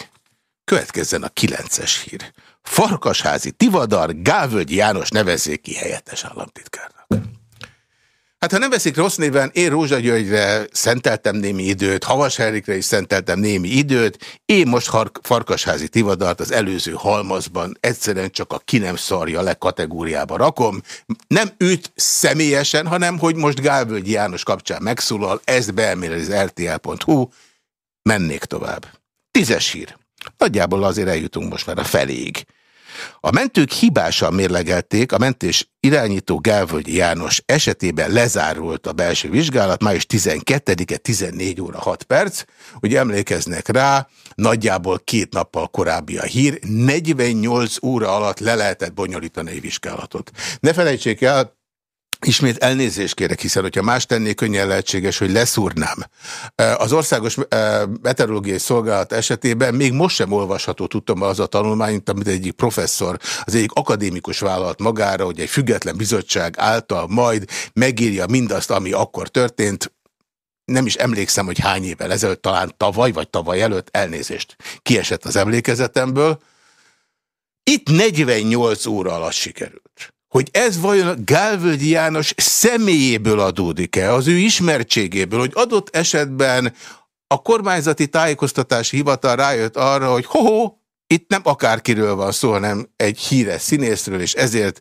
Következzen a 9-es hír. Farkasházi Tivadar Gávölgy János nevezzéki helyettes államtitkárnak. Hát ha nem veszik rossz néven, én Rózsa Györgyre szenteltem némi időt, Havas Henrikre is szenteltem némi időt, én most Farkasházi Tivadart az előző halmazban egyszerűen csak a ki nem szarja le kategóriába rakom. Nem őt személyesen, hanem hogy most Gálvölgyi János kapcsán megszólal, ezt beemér az rtl.hu, mennék tovább. Tízes hír. Nagyjából azért eljutunk most már a feléig. A mentők hibásan mérlegelték, a mentés irányító Gálvölgyi János esetében lezárult a belső vizsgálat, május 12-e 14 óra 6 perc. Ugye emlékeznek rá, nagyjából két nappal korábbi a hír, 48 óra alatt le lehetett bonyolítani egy vizsgálatot. Ne felejtsék el, Ismét elnézést kérek, hiszen hogyha más tennék, könnyen lehetséges, hogy leszúrnám. Az Országos Meteorológiai Szolgálat esetében még most sem olvasható, tudtam az a tanulmányt, amit egyik professzor, az egyik akadémikus vállalt magára, hogy egy független bizottság által majd megírja mindazt, ami akkor történt. Nem is emlékszem, hogy hány évvel ezelőtt, talán tavaly vagy tavaly előtt elnézést kiesett az emlékezetemből. Itt 48 óra alatt sikerült hogy ez vajon Gálvölgyi János személyéből adódik-e, az ő ismertségéből, hogy adott esetben a kormányzati tájékoztatási hivatal rájött arra, hogy ho-ho, itt nem akárkiről van szó, hanem egy híres színészről, és ezért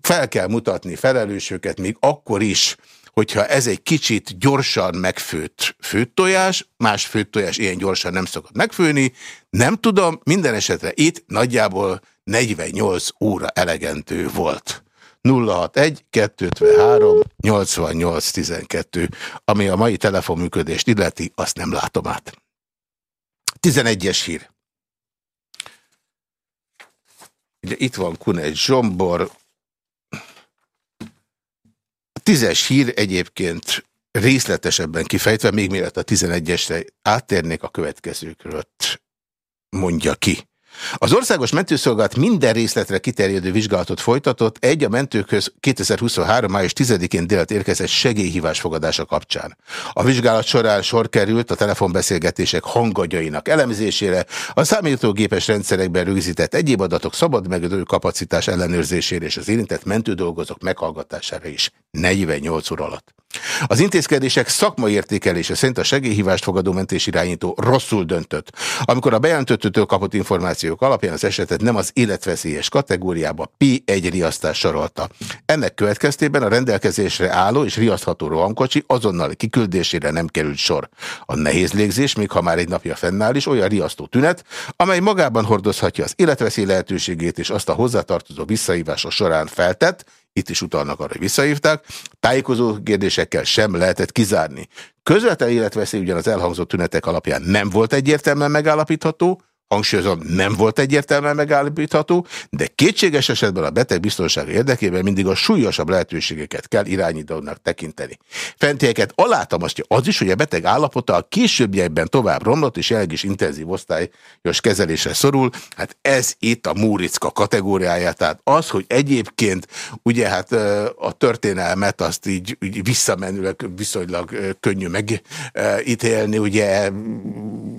fel kell mutatni felelősöket, még akkor is, hogyha ez egy kicsit gyorsan megfőtt főtt tojás, más főtt tojás ilyen gyorsan nem szokott megfőni, nem tudom, minden esetre itt nagyjából 48 óra elegendő volt. 061 253 88 12, ami a mai telefonműködést illeti, azt nem látom át. 11-es hír. Ugye itt van Kunej Zsombor. A tízes hír egyébként részletesebben kifejtve, még mielőtt a 11-esre áttérnék a következőkről mondja ki. Az Országos Mentőszolgálat minden részletre kiterjedő vizsgálatot folytatott egy a mentőköz 2023. május 10-én délt érkezett segélyhívás fogadása kapcsán. A vizsgálat során sor került a telefonbeszélgetések hangagyainak elemzésére, a számítógépes rendszerekben rögzített egyéb adatok szabad megödő kapacitás ellenőrzésére és az érintett mentődolgozók meghallgatására is 48 óra alatt. Az intézkedések szakmai értékelése szerint a segélyhívást fogadó mentés irányító rosszul döntött. Amikor a bejelentőtől kapott információk alapján az esetet nem az életveszélyes kategóriába P1 riasztás sorolta. Ennek következtében a rendelkezésre álló és riasztható rohamkocsi azonnal kiküldésére nem került sor. A nehéz légzés, még ha már egy napja fennáll is, olyan riasztó tünet, amely magában hordozhatja az életveszély lehetőségét és azt a hozzátartozó visszahívása során feltett, itt is utalnak arra, hogy visszahívták, tájékozó kérdésekkel sem lehetett kizárni. Közvetlen életveszély ugyan az elhangzott tünetek alapján nem volt egyértelműen megállapítható, hangsúlyozom, nem volt egyértelműen megállapítható, de kétséges esetben a beteg biztonsága érdekében mindig a súlyosabb lehetőségeket kell irányítónak tekinteni. Fentieket alátamasztja az is, hogy a beteg állapota a későbbiekben tovább romlott, és jelenleg is intenzív osztályos kezelésre szorul. Hát ez itt a Múricka kategóriája, tehát az, hogy egyébként ugye hát a történelmet azt így, így visszamenőleg viszonylag könnyű megítélni, ugye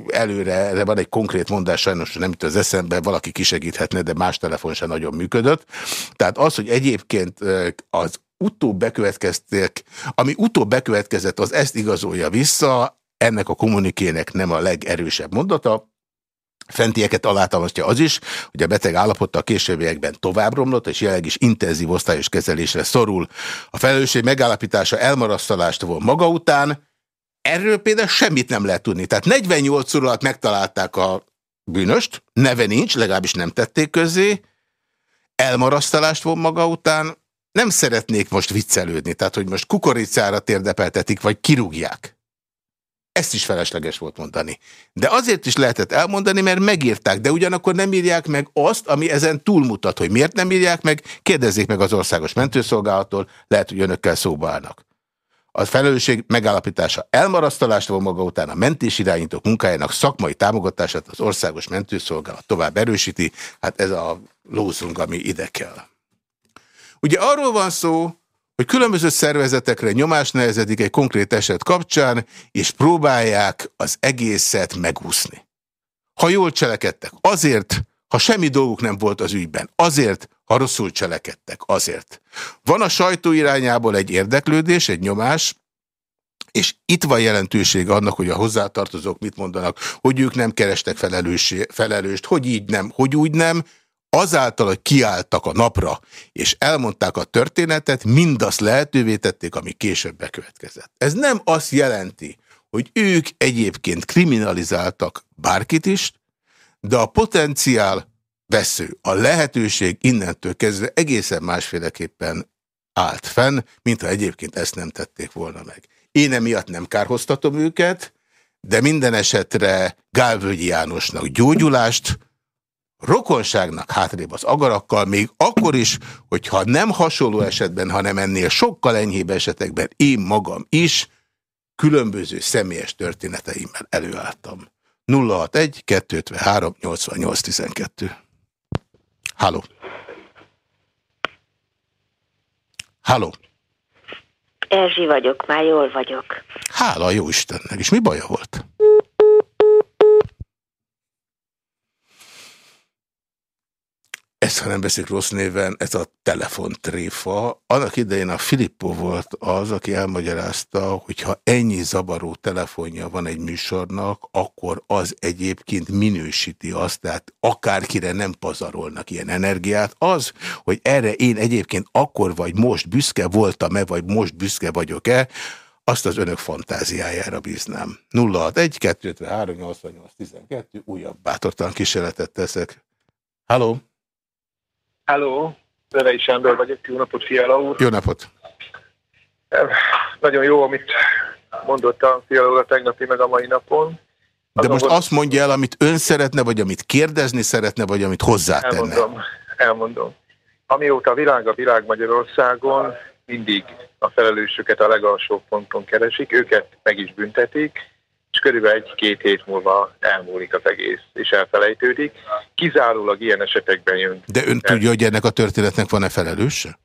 előre van egy konkrét mondás, sajnos nem jut az eszembe, valaki kisegíthetne, de más telefon sem nagyon működött. Tehát az, hogy egyébként az utóbb bekövetkeztek, ami utóbb bekövetkezett, az ezt igazolja vissza, ennek a kommunikének nem a legerősebb mondata, Fentieket alátámasztja az is, hogy a beteg állapota a későbbiekben tovább romlott, és jelenleg is intenzív osztályos kezelésre szorul. A felelősség megállapítása elmarasztalást volt maga után, erről például semmit nem lehet tudni. Tehát 48 óra alatt megtalálták a bűnöst, neve nincs, legalábbis nem tették közé, elmarasztalást von maga után, nem szeretnék most viccelődni, tehát hogy most kukoricára térdepeltetik, vagy kirúgják. Ezt is felesleges volt mondani. De azért is lehetett elmondani, mert megírták, de ugyanakkor nem írják meg azt, ami ezen túlmutat, hogy miért nem írják meg, kérdezzék meg az országos mentőszolgálattól, lehet, hogy önökkel szóba állnak. A felelősség megállapítása elmarasztalást von maga után a mentés irányítók munkájának szakmai támogatását az országos mentőszolgálat tovább erősíti. Hát ez a lózunk, ami ide kell. Ugye arról van szó, hogy különböző szervezetekre nyomás nehezedik egy konkrét eset kapcsán, és próbálják az egészet megúszni. Ha jól cselekedtek, azért, ha semmi dolguk nem volt az ügyben, azért, ha rosszul cselekedtek, azért. Van a sajtó irányából egy érdeklődés, egy nyomás, és itt van jelentőség annak, hogy a hozzátartozók mit mondanak, hogy ők nem kerestek felelőst, hogy így nem, hogy úgy nem, azáltal, hogy kiálltak a napra, és elmondták a történetet, mindazt lehetővé tették, ami később bekövetkezett. Ez nem azt jelenti, hogy ők egyébként kriminalizáltak bárkit is, de a potenciál vesző, a lehetőség innentől kezdve egészen másféleképpen állt fenn, mintha egyébként ezt nem tették volna meg. Én emiatt nem kárhoztatom őket, de minden esetre Gálvölgyi Jánosnak gyógyulást, rokonságnak hátrébb az agarakkal, még akkor is, hogyha nem hasonló esetben, hanem ennél sokkal enyhébb esetekben én magam is különböző személyes történeteimmel előálltam. 061 253 88 12 Halló! Halló! Erzsi vagyok, már jól vagyok. Hála jó Istennek, és mi baja volt? Ha nem veszik rossz néven, ez a telefontréfa. Annak idején a Filippo volt az, aki elmagyarázta, hogy ha ennyi zavaró telefonja van egy műsornak, akkor az egyébként minősíti azt, tehát akárkire nem pazarolnak ilyen energiát. Az, hogy erre én egyébként akkor vagy most büszke voltam-e, vagy most büszke vagyok-e, azt az önök fantáziájára bíznám. 061 253 88 12 újabb bátortalan kísérletet teszek. Halló! Halló, Levei Sándor vagyok, jó napot, Fiala úr. Jó napot. Nagyon jó, amit mondott a Fiala úr a tegnapi meg a mai napon. De most azt mondja el, amit ön szeretne, vagy amit kérdezni szeretne, vagy amit hozzátenne. Elmondom, elmondom. Amióta a világ a világ Magyarországon mindig a felelősöket a legalsó ponton keresik, őket meg is büntetik, és körülbelül egy-két hét múlva elmúlik az egész, és elfelejtődik. Kizárólag ilyen esetekben jön. De ön el. tudja, hogy ennek a történetnek van-e felelőse?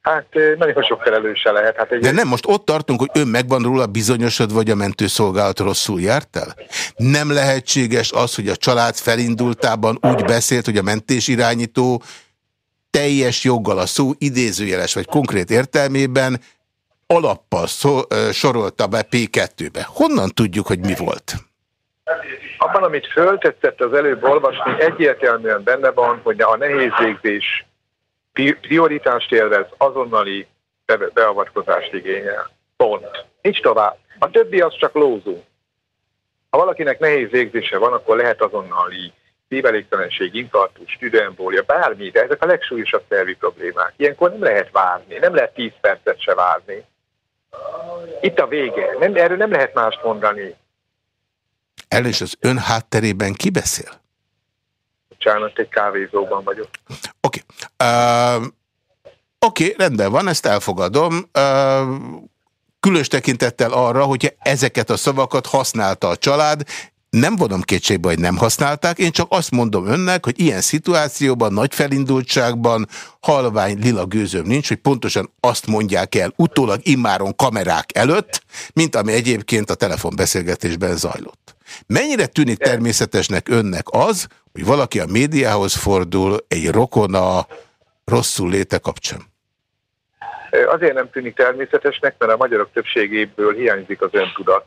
Hát nagyon sok felelőse lehet. Hát egy De nem, most ott tartunk, hogy ön megvan róla bizonyosod, vagy a mentőszolgálat rosszul járt el? Nem lehetséges az, hogy a család felindultában úgy beszélt, hogy a mentés irányító teljes joggal a szó idézőjeles vagy konkrét értelmében alappal szó, sorolta be P2-be. Honnan tudjuk, hogy mi volt? Abban, amit föltetszett az előbb olvasni, egyértelműen benne van, hogy a nehéz végzés prioritást élvez, azonnali be beavatkozást igényel. Pont. Nincs tovább. A többi az csak lózó. Ha valakinek nehéz végzése van, akkor lehet azonnali szívelégtelenség, infarktus, tüdőembólia, bármi, de ezek a legsúlyosabb szervi problémák. Ilyenkor nem lehet várni, nem lehet 10 percet se várni. Itt a vége. Nem, erről nem lehet mást mondani. El és az ön hátterében ki beszél? Bocsánat, egy kávézóban vagyok. Oké. Okay. Uh, Oké, okay, rendben van, ezt elfogadom. Uh, különös tekintettel arra, hogy ezeket a szavakat használta a család, nem vonom kétségbe, hogy nem használták, én csak azt mondom önnek, hogy ilyen szituációban, nagy felindultságban halvány lila gőzöm nincs, hogy pontosan azt mondják el utólag immáron kamerák előtt, mint ami egyébként a telefonbeszélgetésben zajlott. Mennyire tűnik természetesnek önnek az, hogy valaki a médiához fordul egy rokona rosszul léte kapcsán? Azért nem tűnik természetesnek, mert a magyarok többségéből hiányzik az öntudat.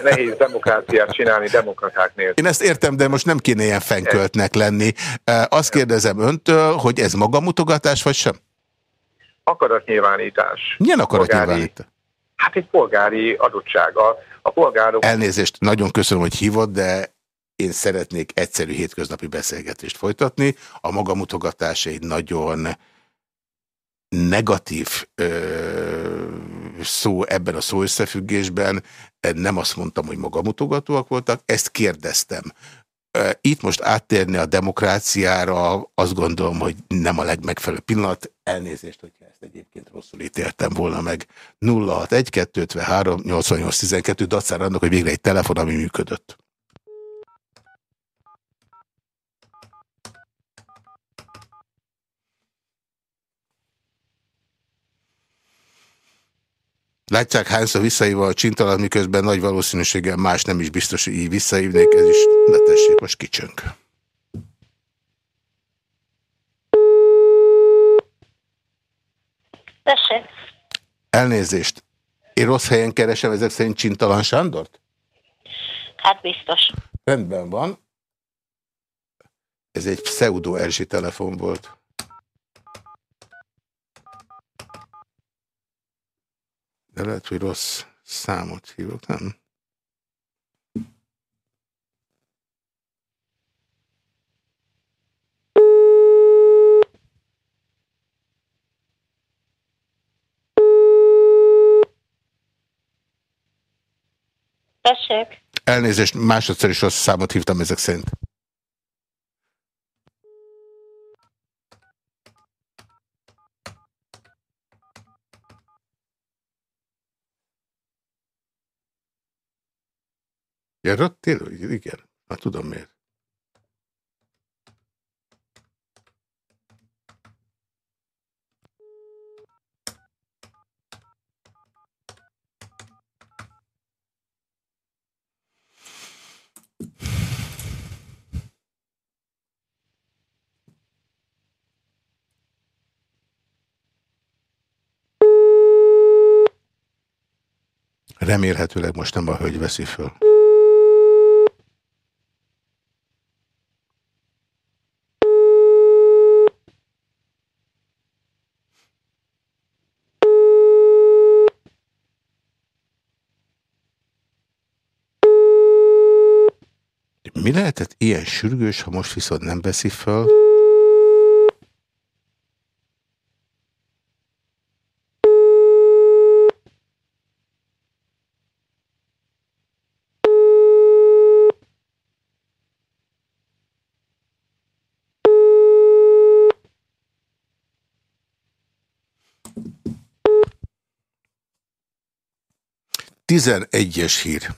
nehéz demokráciát csinálni demokraták nélkül. Én ezt értem, de most nem kéne ilyen fenköltnek lenni. Azt kérdezem öntől, hogy ez magamutogatás, vagy sem? Akaratnyilvánítás. Milyen akaratnyilvánítás? Hát egy polgári adottsága. A polgárok... Elnézést, nagyon köszönöm, hogy hívott, de én szeretnék egyszerű hétköznapi beszélgetést folytatni. A magamutogatás egy nagyon negatív ö, szó ebben a szó összefüggésben. Nem azt mondtam, hogy magamutogatóak voltak, ezt kérdeztem. Itt most áttérni a demokráciára, azt gondolom, hogy nem a legmegfelelőbb pillanat. Elnézést, hogyha ezt egyébként rosszul ítéltem volna meg. 061 253 88 12 dacára annak, hogy végre egy telefon, ami működött. Látják hányszor visszaívva a csintalat, miközben nagy valószínűséggel más nem is biztos, hogy így visszaívnék, ez is letessék, most kicsönk. Tessék. Elnézést. Én rossz helyen keresem ezek szerint Csintalan Sándort? Hát biztos. Rendben van. Ez egy pseudo Erzsi telefon volt. De lehet, hogy rossz számot hívok, nem? Tessék. Elnézést, másodszor is rossz számot hívtam ezek szerint. Ja, tényleg, igen. Hát tudom miért. Remélhetőleg most nem a hölgy veszi föl. Mi lehetett ilyen sürgős, ha most viszont nem veszi föl? Tizenegyes hír.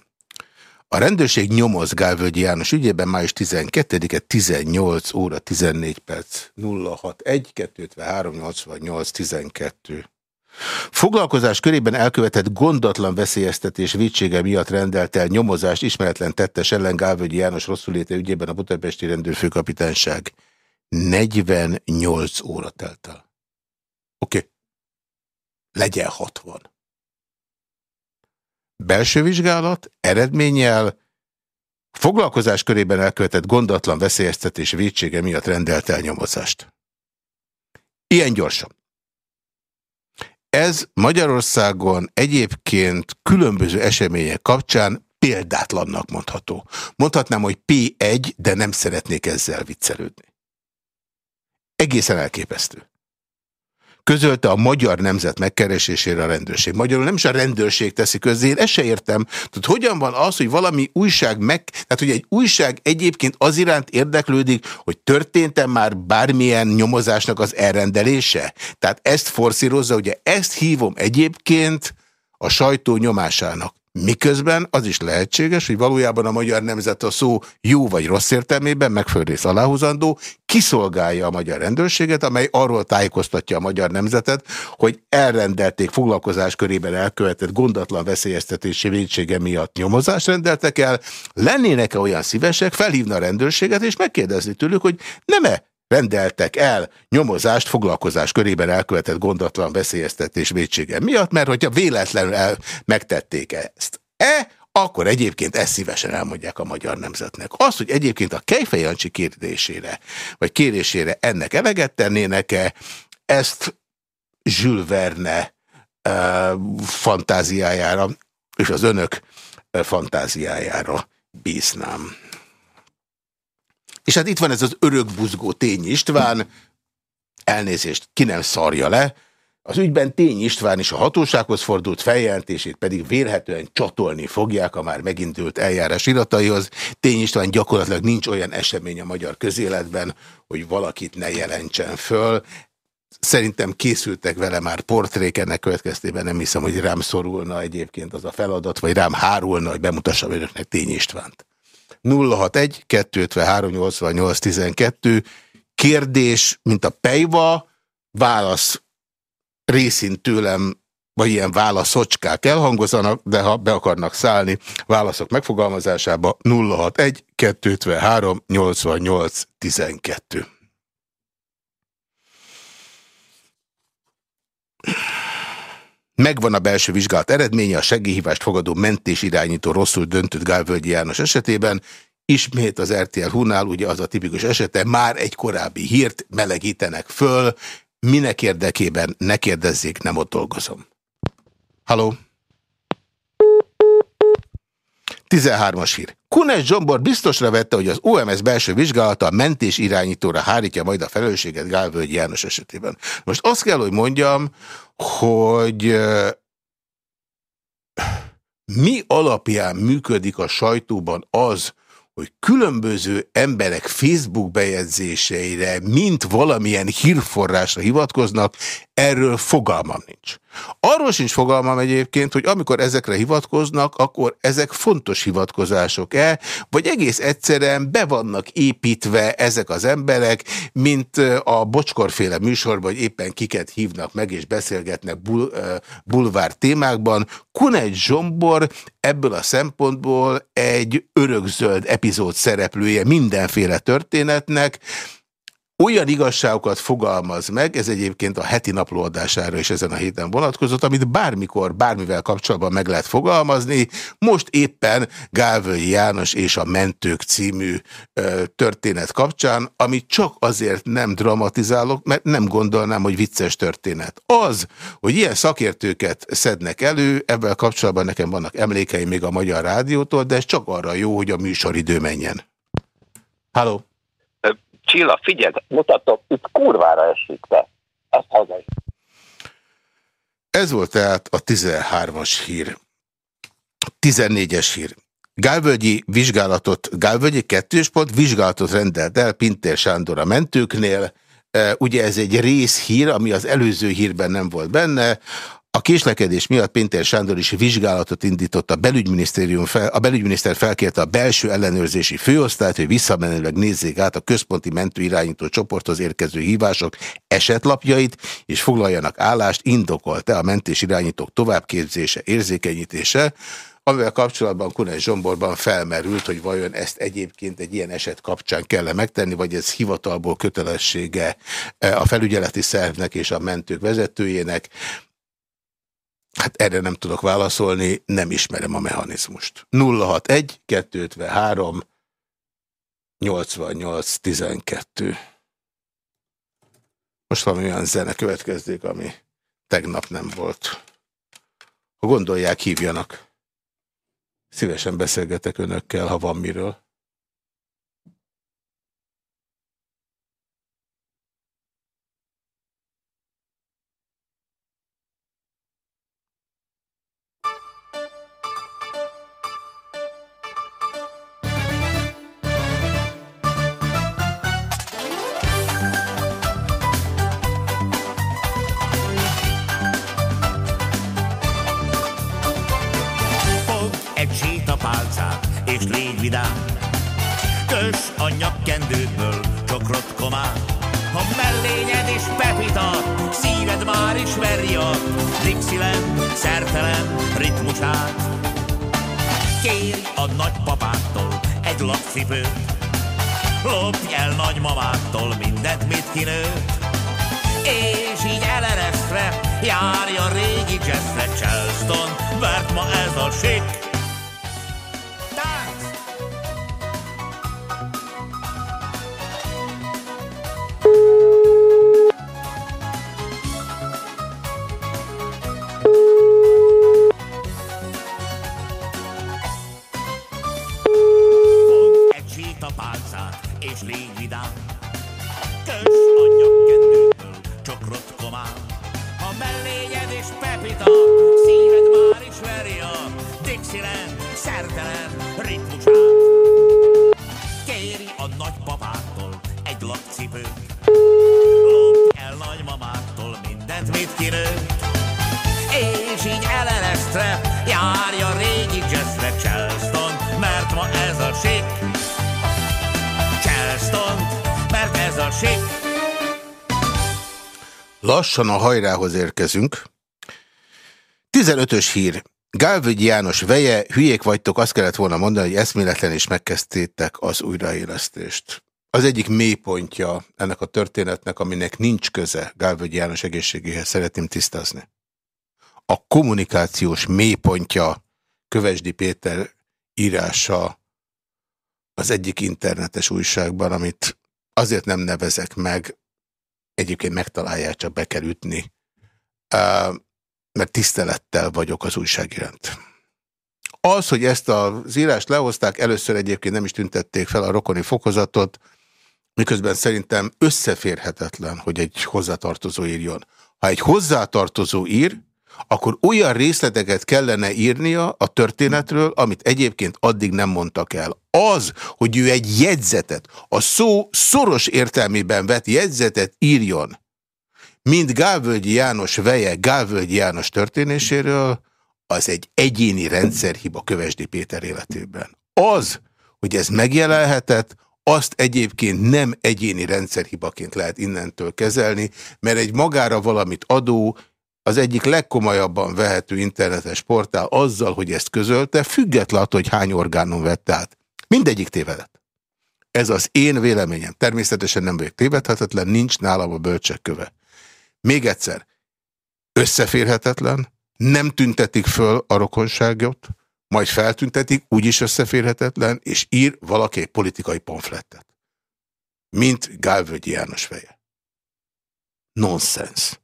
A rendőrség nyomoz Gálvölgyi János ügyében május 12-e 18 óra 14 perc 061 253 88 12. Foglalkozás körében elkövetett gondatlan veszélyeztetés vétsége miatt rendelt el nyomozást ismeretlen tettes ellen Gálvölgyi János rosszuléte ügyében a budapesti rendőrfőkapitányság. 48 óra telt el. Oké. Okay. Legyen 60. Belső vizsgálat, eredménnyel, foglalkozás körében elkövetett gondatlan veszélyeztetés védsége miatt rendelt el nyomozást. Ilyen gyorsan. Ez Magyarországon egyébként különböző események kapcsán példátlannak mondható. Mondhatnám, hogy P1, de nem szeretnék ezzel viccelődni. Egészen elképesztő közölte a magyar nemzet megkeresésére a rendőrség. Magyarul nem is a rendőrség teszi közé, én ezt se értem. Tehát hogyan van az, hogy valami újság meg... Tehát, hogy egy újság egyébként az iránt érdeklődik, hogy történt-e már bármilyen nyomozásnak az elrendelése? Tehát ezt forszírozza, ugye ezt hívom egyébként a sajtó nyomásának. Miközben az is lehetséges, hogy valójában a magyar nemzet a szó jó vagy rossz értelmében, megfőrész aláhúzandó, kiszolgálja a magyar rendőrséget, amely arról tájékoztatja a magyar nemzetet, hogy elrendelték foglalkozás körében elkövetett gondatlan veszélyeztetési védsége miatt nyomozást rendeltek el, lennének-e olyan szívesek felhívna a rendőrséget és megkérdezni tőlük, hogy nem-e rendeltek el nyomozást foglalkozás körében elkövetett gondatlan veszélyeztetés védsége miatt, mert hogyha véletlenül el, megtették ezt. E, akkor egyébként ezt szívesen elmondják a magyar nemzetnek. Az, hogy egyébként a Kejfej Jancsi kérdésére, vagy kérésére ennek eleget tennének-e, ezt Jules Verne uh, fantáziájára és az önök uh, fantáziájára bíznám. És hát itt van ez az örökbuzgó Tény István, elnézést, ki nem szarja le, az ügyben Tény István is a hatósághoz fordult feljelentését pedig vélhetően csatolni fogják a már megindult eljárás irataihoz. Tény István gyakorlatilag nincs olyan esemény a magyar közéletben, hogy valakit ne jelentsen föl. Szerintem készültek vele már portrék, ennek következtében nem hiszem, hogy rám szorulna egyébként az a feladat, vagy rám hárulna, hogy bemutassam önöknek Tény Istvánt. 061 253 88 12 kérdés, mint a pejva, válasz részint tőlem, vagy ilyen válaszocskák elhangozanak, de ha be akarnak szállni válaszok megfogalmazásába 061 253 88 12. Megvan a belső vizsgálat eredménye, a segélyhívást fogadó mentés irányító rosszul döntött Gálvölgyi János esetében. Ismét az RTL Hunál, ugye az a tipikus esete, már egy korábbi hírt melegítenek föl, minek érdekében ne kérdezzék, nem ott dolgozom. Halló? 13-as hír. Kunes Zsombor biztosra vette, hogy az OMS belső vizsgálata a mentés irányítóra hárítja majd a felelősséget Gálvölgy János esetében. Most azt kell, hogy mondjam, hogy mi alapján működik a sajtóban az, hogy különböző emberek Facebook bejegyzéseire, mint valamilyen hírforrásra hivatkoznak, erről fogalmam nincs. Arról sincs fogalmam egyébként, hogy amikor ezekre hivatkoznak, akkor ezek fontos hivatkozások-e, vagy egész egyszerűen be vannak építve ezek az emberek, mint a bocskorféle műsorban, hogy éppen kiket hívnak meg és beszélgetnek bul bulvár témákban. Kunegy Zsombor ebből a szempontból egy örökzöld epizód szereplője mindenféle történetnek, olyan igazságokat fogalmaz meg, ez egyébként a heti naplóadására is ezen a héten vonatkozott, amit bármikor, bármivel kapcsolatban meg lehet fogalmazni. Most éppen Gálvölgyi János és a Mentők című ö, történet kapcsán, amit csak azért nem dramatizálok, mert nem gondolnám, hogy vicces történet. Az, hogy ilyen szakértőket szednek elő, ebben kapcsolatban nekem vannak emlékeim még a Magyar Rádiótól, de ez csak arra jó, hogy a műsoridő menjen. Halló! Csilla, figyeld, mutatom, itt kurvára esik te. Ezt hallgass. Ez volt tehát a 13-as hír. 14-es hír. Gálvölgyi vizsgálatot, Gálvölgyi kettős pont vizsgálatot rendelt el Pintér Sándor a mentőknél. E, ugye ez egy részhír, ami az előző hírben nem volt benne. A késlekedés miatt Pénter Sándor is vizsgálatot indított a belügyminisztérium fel, a belügyminiszter felkérte a belső ellenőrzési főosztályt, hogy visszamenőleg nézzék át a központi mentőirányító csoporthoz érkező hívások esetlapjait, és foglaljanak állást, indokolta a mentés irányítók továbbképzése, érzékenyítése, amivel kapcsolatban Kunai Zsomborban felmerült, hogy vajon ezt egyébként egy ilyen eset kapcsán kell -e megtenni, vagy ez hivatalból kötelessége a felügyeleti szervnek és a mentők vezetőjének. Hát erre nem tudok válaszolni, nem ismerem a mechanizmust. 061 253 88 12 Most valami olyan zene következik, ami tegnap nem volt. Ha gondolják, hívjanak. Szívesen beszélgetek önökkel, ha van miről. Vidám. Kös a nyakkendődből csokrot komán, ha mellényed is pepita, szíved már is veri a Dixieland szertelen ritmusát. Kérj a nagypapától egy lapcipőt, lopj el nagymamától mindent, mit kinőtt, és így eleresztve járja régi jazzre Charleston, mert ma ez a sik. Lassan a hajrához érkezünk. 15-ös hír. Gálvügyi János veje, hülyék vagytok, azt kellett volna mondani, hogy eszméletlen és megkezdtétek az újraélesztést. Az egyik mélypontja ennek a történetnek, aminek nincs köze Gálvügyi János egészségéhez, szeretném tisztázni. A kommunikációs mélypontja Kövesdi Péter írása az egyik internetes újságban, amit azért nem nevezek meg, egyébként megtalálják, csak be kell ütni, mert tisztelettel vagyok az újság iránt. Az, hogy ezt az írást lehozták, először egyébként nem is tüntették fel a rokoni fokozatot, miközben szerintem összeférhetetlen, hogy egy hozzátartozó írjon. Ha egy hozzátartozó ír, akkor olyan részleteket kellene írnia a történetről, amit egyébként addig nem mondtak el. Az, hogy ő egy jegyzetet, a szó szoros értelmében vett jegyzetet írjon, mint Gálvölgyi János veje Gálvölgyi János történéséről, az egy egyéni rendszerhiba Kövesdi Péter életében. Az, hogy ez megjelenhetett, azt egyébként nem egyéni rendszerhibaként lehet innentől kezelni, mert egy magára valamit adó, az egyik legkomolyabban vehető internetes portál azzal, hogy ezt közölte, független hogy hány orgánon vett át. Mindegyik tévedett. Ez az én véleményem. Természetesen nem vagyok tévedhetetlen, nincs nálam a bölcsek. Még egyszer, összeférhetetlen, nem tüntetik föl a rokonságot, majd feltüntetik, úgyis összeférhetetlen, és ír valaki egy politikai pamflettet. Mint Gálvölgyi János feje. Nonsense.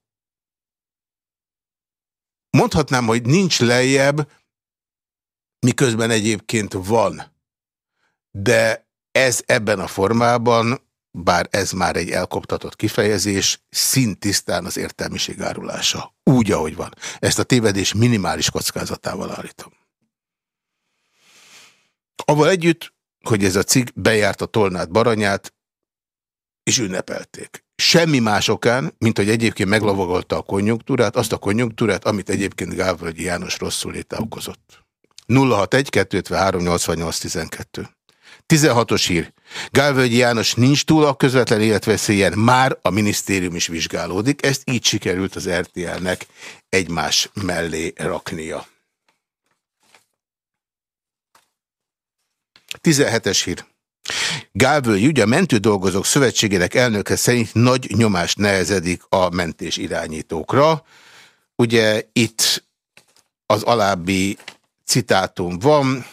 Mondhatnám, hogy nincs lejjebb, miközben egyébként van. De ez ebben a formában, bár ez már egy elkoptatott kifejezés, szintisztán az értelmiség árulása. Úgy, ahogy van. Ezt a tévedés minimális kockázatával állítom. Aval együtt, hogy ez a cikk bejárt a tolnát baranyát, és ünnepelték semmi más okán, mint hogy egyébként meglavagolta a konjunktúrát, azt a konjunktúrát, amit egyébként Gávragyi János rosszul léte okozott. 061 253 88 12 16-os hír. Gálvölgyi János nincs túl a közvetlen életveszélyen, már a minisztérium is vizsgálódik. Ezt így sikerült az RTL-nek egymás mellé raknia. 17-es hír. Gálvölgy ügy a mentődolgozók szövetségének elnöke szerint nagy nyomást nehezedik a mentés irányítókra. Ugye itt az alábbi citátum van.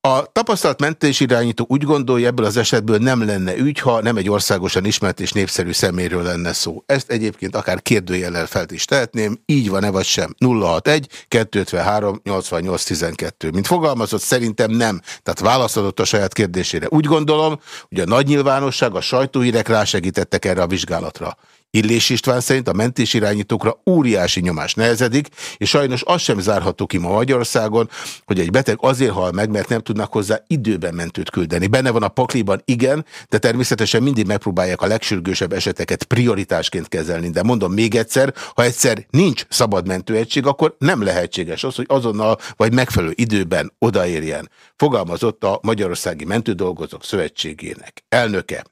A tapasztalt mentésirányító úgy gondolja, ebből az esetből nem lenne ügy, ha nem egy országosan ismert és népszerű szeméről lenne szó. Ezt egyébként akár kérdőjellel fel is tehetném, így van-e vagy sem. 061 253 88 12. Mint fogalmazott, szerintem nem. Tehát válaszadott a saját kérdésére. Úgy gondolom, hogy a nagy nyilvánosság, a sajtóhírek rásegítettek erre a vizsgálatra. Illés István szerint a mentésirányítókra óriási nyomás nehezedik, és sajnos azt sem zárható ki ma Magyarországon, hogy egy beteg azért hal meg, mert nem tudnak hozzá időben mentőt küldeni. Benne van a pakliban, igen, de természetesen mindig megpróbálják a legsürgősebb eseteket prioritásként kezelni. De mondom még egyszer, ha egyszer nincs szabad mentőegység, akkor nem lehetséges az, hogy azonnal vagy megfelelő időben odaérjen. Fogalmazott a Magyarországi Mentődolgozók Szövetségének elnöke.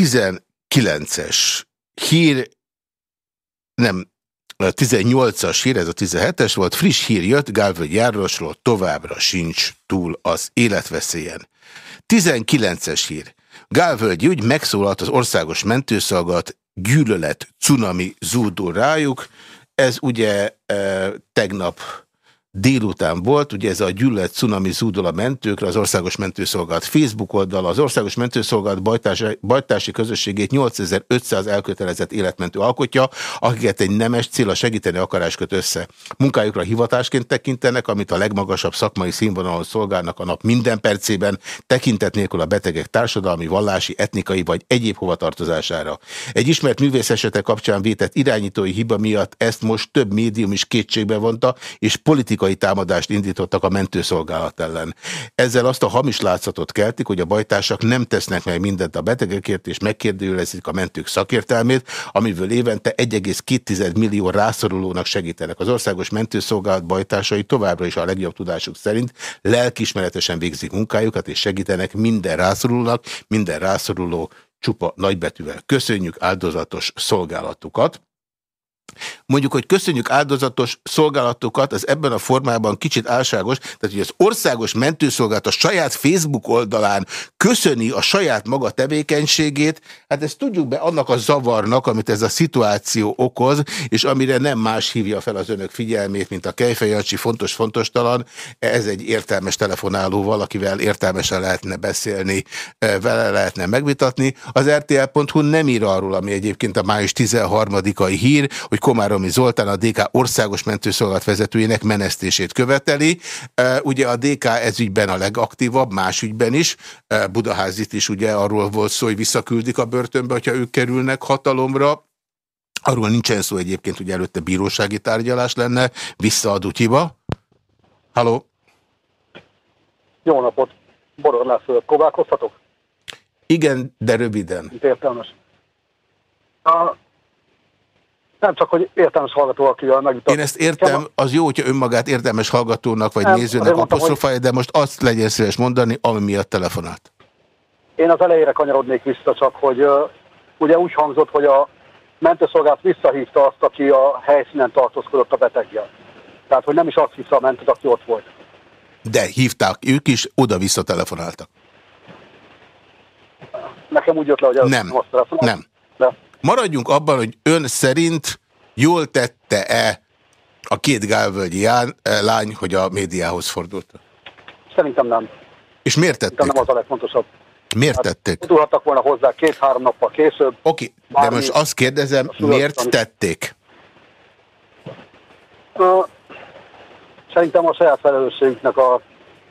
19-es hír, nem, 18-as hír, ez a 17-es volt, friss hír jött Gálvögy Járosról, továbbra sincs túl az életveszélyen. 19-es hír. Gálvölgy úgy megszólalt az országos mentőszolgálat, gyűlölet, cunami zúdul rájuk. Ez ugye e, tegnap délután volt, ugye ez a gyűlölet cunami zúdol a mentőkre, az Országos Mentőszolgálat Facebook oldala, az Országos Mentőszolgálat bajtási, bajtási közösségét 8500 elkötelezett életmentő alkotja, akiket egy nemes cél a segíteni akarás köt össze. Munkájukra hivatásként tekintenek, amit a legmagasabb szakmai színvonalon szolgálnak a nap minden percében, tekintet nélkül a betegek társadalmi, vallási, etnikai vagy egyéb hovatartozására. Egy ismert művész esete kapcsán vétett irányítói hiba miatt ezt most több médium is kétségbe vonta, és politikai támadást indítottak a mentőszolgálat ellen. Ezzel azt a hamis látszatot keltik, hogy a bajtársak nem tesznek meg mindent a betegekért, és megkérdőjelezik a mentők szakértelmét, amiből évente 1,2 millió rászorulónak segítenek. Az országos mentőszolgálat bajtársai továbbra is a legjobb tudásuk szerint lelkismeretesen végzik munkájukat, és segítenek minden rászorulónak, minden rászoruló csupa nagybetűvel. Köszönjük áldozatos szolgálatukat! Mondjuk, hogy köszönjük áldozatos szolgálatokat, az ebben a formában kicsit álságos, tehát hogy az országos mentőszolgálat a saját Facebook oldalán köszöni a saját maga tevékenységét, hát ezt tudjuk be annak a zavarnak, amit ez a szituáció okoz, és amire nem más hívja fel az önök figyelmét, mint a Kejfejancsi fontos-fontos talan, ez egy értelmes telefonáló, valakivel értelmesen lehetne beszélni, eh, vele lehetne megvitatni. Az RTL.hu nem ír arról, ami egyébként a május 13-ai hír, hogy Komáromi Zoltán a DK országos mentőszolgálat vezetőjének menesztését követeli. Ugye a DK ezügyben a legaktívabb, más ügyben is. Budaházit is ugye arról volt szó, hogy visszaküldik a börtönbe, hogyha ők kerülnek hatalomra. Arról nincsen szó egyébként, hogy előtte bírósági tárgyalás lenne, visszaadó hiba. Halló? Jó napot! Boror László, kovákozhatok? Igen, de röviden. Értelmes. A nem csak, hogy értelmes hallgató, aki a megütat. Én ezt értem, az jó, hogyha önmagát értelmes hallgatónak vagy nem, nézőnek apostrofálja, de most azt legyen szíves mondani, ami miatt telefonált. Én az elejére kanyarodnék vissza, csak hogy uh, ugye úgy hangzott, hogy a mentőszolgálat visszahívta azt, aki a helyszínen tartózkodott a beteggel. Tehát, hogy nem is azt hívta a mentőt, aki ott volt. De hívták ők is, oda-vissza telefonáltak. Nekem úgy jött le, hogy ez nem. Nem. De. Maradjunk abban, hogy ön szerint jól tette-e a két gálvölgyi eh, lány, hogy a médiához fordult? Szerintem nem. És miért tették? Szerintem nem az a legfontosabb. Miért tették? Hát, tudhattak volna hozzá két-három nappal később. Oké, okay, de most azt kérdezem, miért tették? Uh, szerintem a saját felelősségüknek a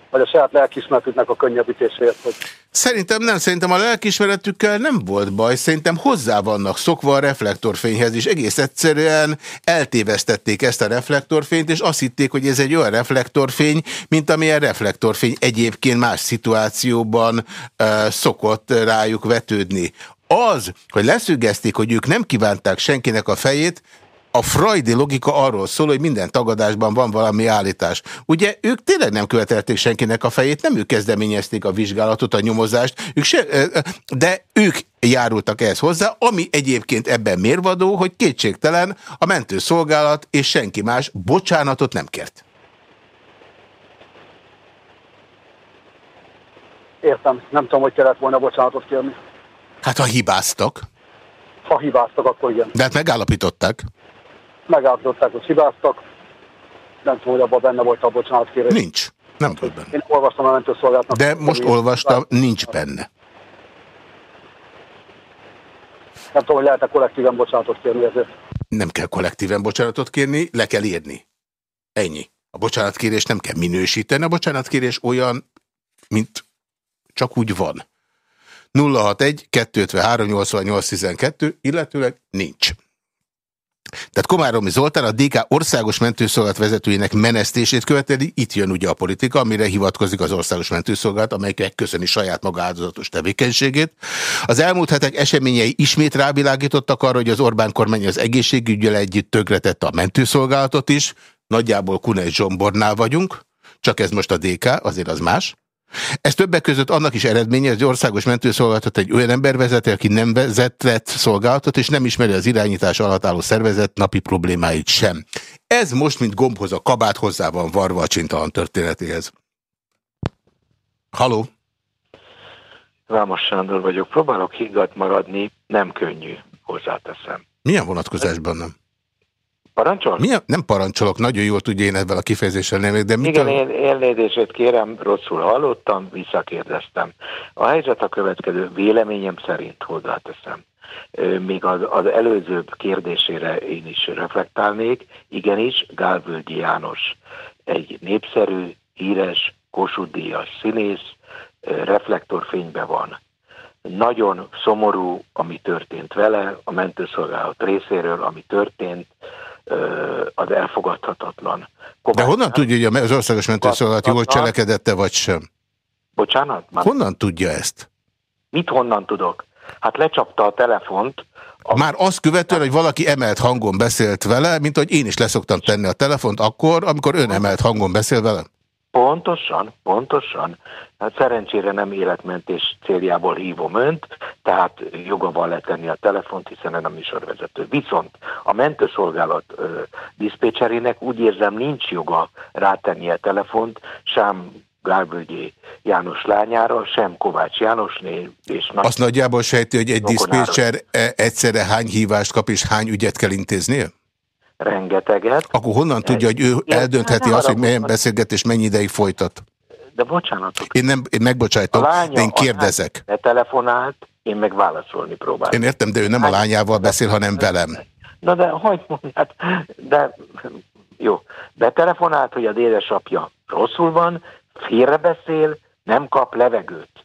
vagy a saját lelkismeretüknek a könnyebbítésért. Hogy... Szerintem nem, szerintem a lelkismeretükkel nem volt baj, szerintem hozzá vannak szokva a reflektorfényhez, és egész egyszerűen eltévesztették ezt a reflektorfényt, és azt hitték, hogy ez egy olyan reflektorfény, mint amilyen reflektorfény egyébként más szituációban uh, szokott rájuk vetődni. Az, hogy leszüggezték, hogy ők nem kívánták senkinek a fejét, a freudi logika arról szól, hogy minden tagadásban van valami állítás. Ugye ők tényleg nem követelték senkinek a fejét, nem ők kezdeményezték a vizsgálatot, a nyomozást, ők se, de ők járultak ehhez hozzá, ami egyébként ebben mérvadó, hogy kétségtelen a mentőszolgálat és senki más bocsánatot nem kért. Értem, nem tudom, hogy kellett volna bocsánatot kérni. Hát ha hibáztak. Ha hibáztak, akkor igen. De hát megállapították megállapították, hogy hibáztak. Nem tudom, hogy abban benne volt a bocsánat kérés. Nincs. Nem volt benne. Én olvastam a mentőszolgálatnak. De most olvastam, nincs benne. Nem tudom, hogy lehet-e kollektíven bocsánatot kérni ezért. Nem kell kollektíven bocsánatot kérni, le kell írni. Ennyi. A bocsánatkérés nem kell minősíteni, a bocsánatkérés olyan, mint csak úgy van. 061 253 88 12, illetőleg nincs. Tehát Komáromi Zoltán a DK országos mentőszolgálat vezetőjének menesztését követeli, itt jön ugye a politika, amire hivatkozik az országos mentőszolgálat, amelyek köszöni saját maga áldozatos tevékenységét. Az elmúlt hetek eseményei ismét rávilágítottak arra, hogy az Orbán kormány az egészségügyel együtt tögretette a mentőszolgálatot is, nagyjából Kunei Zsombornál vagyunk, csak ez most a DK, azért az más. Ez többek között annak is eredménye, hogy országos mentőszolgálatot egy olyan ember vezeti, aki nem vezetett szolgálatot, és nem ismeri az irányítás alatt álló szervezet napi problémáit sem. Ez most, mint gombhoz a kabát, hozzá van varva a csintalan történetéhez. Haló? Rámos Sándor vagyok. Próbálok higgadt maradni, nem könnyű, hozzáteszem. Milyen vonatkozásban nem? Parancsol? Milyen? Nem parancsolok, nagyon jól tudja én ebben a kifejezéssel nem, de mit Igen, a... én elnézését kérem, rosszul hallottam, visszakérdeztem. A helyzet a következő, véleményem szerint hozzáteszem. Még az, az előzőbb kérdésére én is reflektálnék. Igenis, Gálvölgyi János egy népszerű, híres, Kossuth Díjas színész, ö, reflektorfényben van. Nagyon szomorú, ami történt vele, a mentőszolgálat részéről, ami történt, az elfogadhatatlan. De honnan tudja, hogy az országos mentőszolgálat jól cselekedette, vagy sem? Bocsánat? Már Honnan tudja ezt? Mit honnan tudok? Hát lecsapta a telefont. Már azt követően, hogy valaki emelt hangon beszélt vele, mint hogy én is leszoktam tenni a telefont akkor, amikor ön emelt hangon beszél velem. Pontosan, pontosan. Hát szerencsére nem életmentés céljából hívom önt, tehát joga van letenni a telefont, hiszen ön a műsorvezető. Viszont a mentőszolgálat ö, diszpécserének úgy érzem nincs joga rátenni a telefont, sem Gálvölgyi János lányára, sem Kovács Jánosné, és nagy Azt nagyjából sejti, hogy egy diszpécser e- egyszerre hány hívást kap és hány ügyet kell intéznie? rengeteget. Akkor honnan tudja, hogy ő eldöntheti azt, hogy milyen beszélgetés mennyi ideig folytat? De bocsánatot. Én nem, én megbocsájtom, A lánya én kérdezek. Ne telefonált, én meg válaszolni próbáltam. Én értem, de ő nem a lányával beszél, hanem velem. Na de hogy mondját, de jó, betelefonált, hogy az édesapja rosszul van, félrebeszél, nem kap levegőt.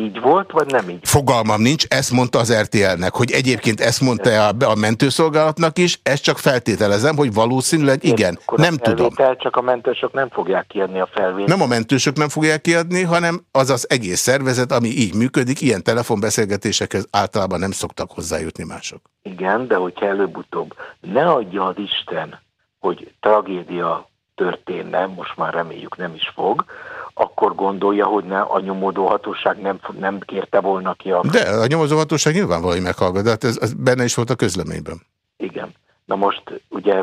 Így volt, vagy nem így? Fogalmam nincs, ezt mondta az RTL-nek, hogy egyébként ezt mondta a, a mentőszolgálatnak is, ezt csak feltételezem, hogy valószínűleg igen. Akkor Nem a tudom. csak a mentősök nem fogják kiadni a felvételt. Nem a mentősök nem fogják kiadni, hanem az az egész szervezet, ami így működik, ilyen telefonbeszélgetésekhez általában nem szoktak hozzájutni mások. Igen, de hogyha előbb-utóbb ne adja az Isten, hogy tragédia történne, most már reméljük nem is fog, akkor gondolja, hogy ne, a nyomódó hatóság nem, nem kérte volna ki a... De a nyomozóhatóság nyilvánvalóan hogy meghallgat, de hát ez, ez benne is volt a közleményben. Igen. Na most ugye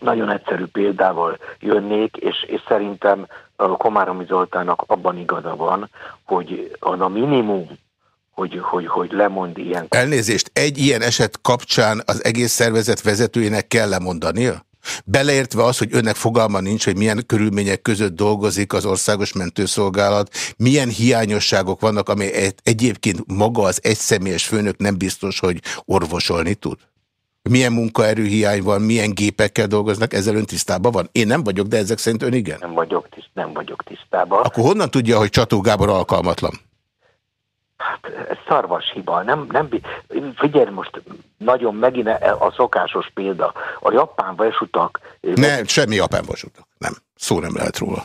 nagyon egyszerű példával jönnék, és, és szerintem Komáromi Zoltának abban igaza van, hogy az a minimum, hogy, hogy, hogy lemond ilyen... Elnézést, egy ilyen eset kapcsán az egész szervezet vezetőjének kell lemondania? Beleértve az, hogy önnek fogalma nincs, hogy milyen körülmények között dolgozik az országos mentőszolgálat, milyen hiányosságok vannak, amely egy- egyébként maga az egyszemélyes főnök nem biztos, hogy orvosolni tud? Milyen munkaerőhiány van, milyen gépekkel dolgoznak, ezzel ön tisztában van? Én nem vagyok, de ezek szerint ön igen. Nem vagyok, tiszt, nem vagyok tisztában. Akkor honnan tudja, hogy Csató Gábor alkalmatlan? Hát szarvas hiba. Nem, nem, figyelj most, nagyon megint a szokásos példa. A japán vasutak... Ne, semmi japán vasutak. Nem. Szó nem lehet róla.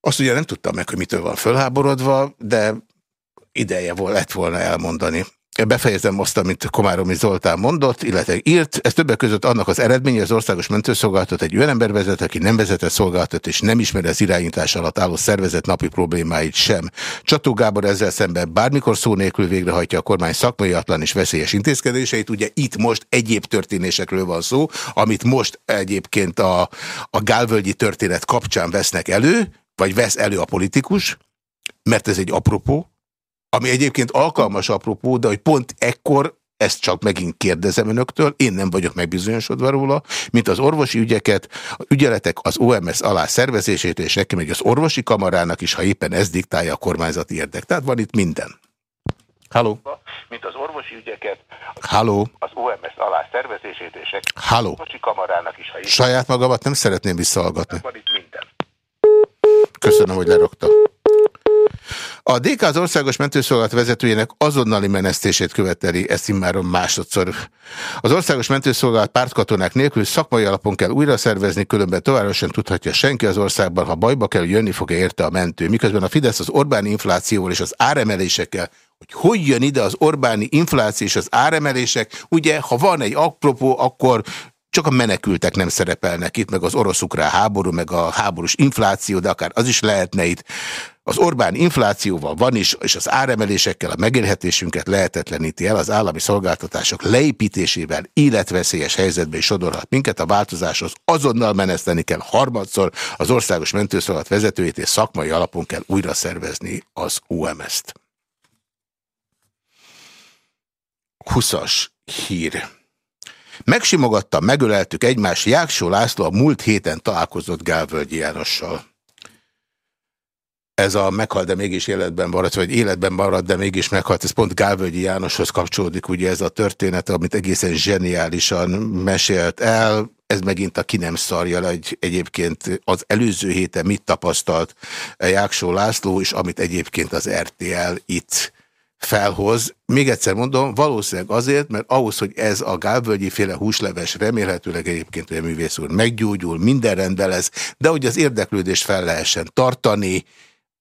Azt ugye nem tudtam meg, hogy mitől van fölháborodva, de ideje volt, lett volna elmondani. Befejezem azt, amit Komáromi Zoltán mondott, illetve írt. Ez többek között annak az eredménye, az országos mentőszolgálatot egy olyan ember vezet, aki nem vezetett szolgálatot és nem ismeri az irányítás alatt álló szervezet napi problémáit sem. Csató Gábor ezzel szemben bármikor szó nélkül végrehajtja a kormány szakmaiatlan és veszélyes intézkedéseit. Ugye itt most egyéb történésekről van szó, amit most egyébként a, a Gálvölgyi történet kapcsán vesznek elő, vagy vesz elő a politikus, mert ez egy apropó, ami egyébként alkalmas apropó, de hogy pont ekkor, ezt csak megint kérdezem önöktől, én nem vagyok megbizonyosodva róla, mint az orvosi ügyeket, a ügyeletek az OMS alá szervezését, és neki meg az orvosi kamarának is, ha éppen ez diktálja a kormányzati érdek. Tehát van itt minden. Halló? Mint az orvosi ügyeket Halló? az OMS alá szervezését és egy Halló? orvosi kamarának is, ha is Saját magamat nem szeretném visszahallgatni. van itt minden. Köszönöm, hogy lerogta. A DK az országos mentőszolgálat vezetőjének azonnali menesztését követeli, ezt immáron másodszor. Az országos mentőszolgálat pártkatonák nélkül szakmai alapon kell újra szervezni, különben továbbra sem tudhatja senki az országban, ha bajba kell, jönni fog-e érte a mentő. Miközben a Fidesz az Orbáni inflációval és az áremelésekkel hogy hogy jön ide az Orbáni infláció és az áremelések, ugye, ha van egy apropó, akkor csak a menekültek nem szerepelnek itt, meg az orosz-ukrán háború, meg a háborús infláció, de akár az is lehetne itt. Az Orbán inflációval van is, és az áremelésekkel a megélhetésünket lehetetleníti el, az állami szolgáltatások leépítésével életveszélyes helyzetbe is sodorhat minket. A változáshoz azonnal meneszteni kell harmadszor az országos mentőszolgálat vezetőjét, és szakmai alapon kell újra szervezni az UMS-t. 20-as hír. Megsimogattam, megöleltük egymást, Jáksó László a múlt héten találkozott Gálvölgyi Jánossal. Ez a meghalt, de mégis életben maradt, vagy életben maradt, de mégis meghalt. Ez pont Gálvölgyi Jánoshoz kapcsolódik, ugye ez a történet, amit egészen zseniálisan mesélt el. Ez megint a ki nem szarja egy, egyébként az előző héten mit tapasztalt Jáksó László, és amit egyébként az RTL itt felhoz. Még egyszer mondom, valószínűleg azért, mert ahhoz, hogy ez a gálvölgyi féle húsleves remélhetőleg egyébként a művész úr meggyógyul, minden rendben lesz, de hogy az érdeklődést fel lehessen tartani,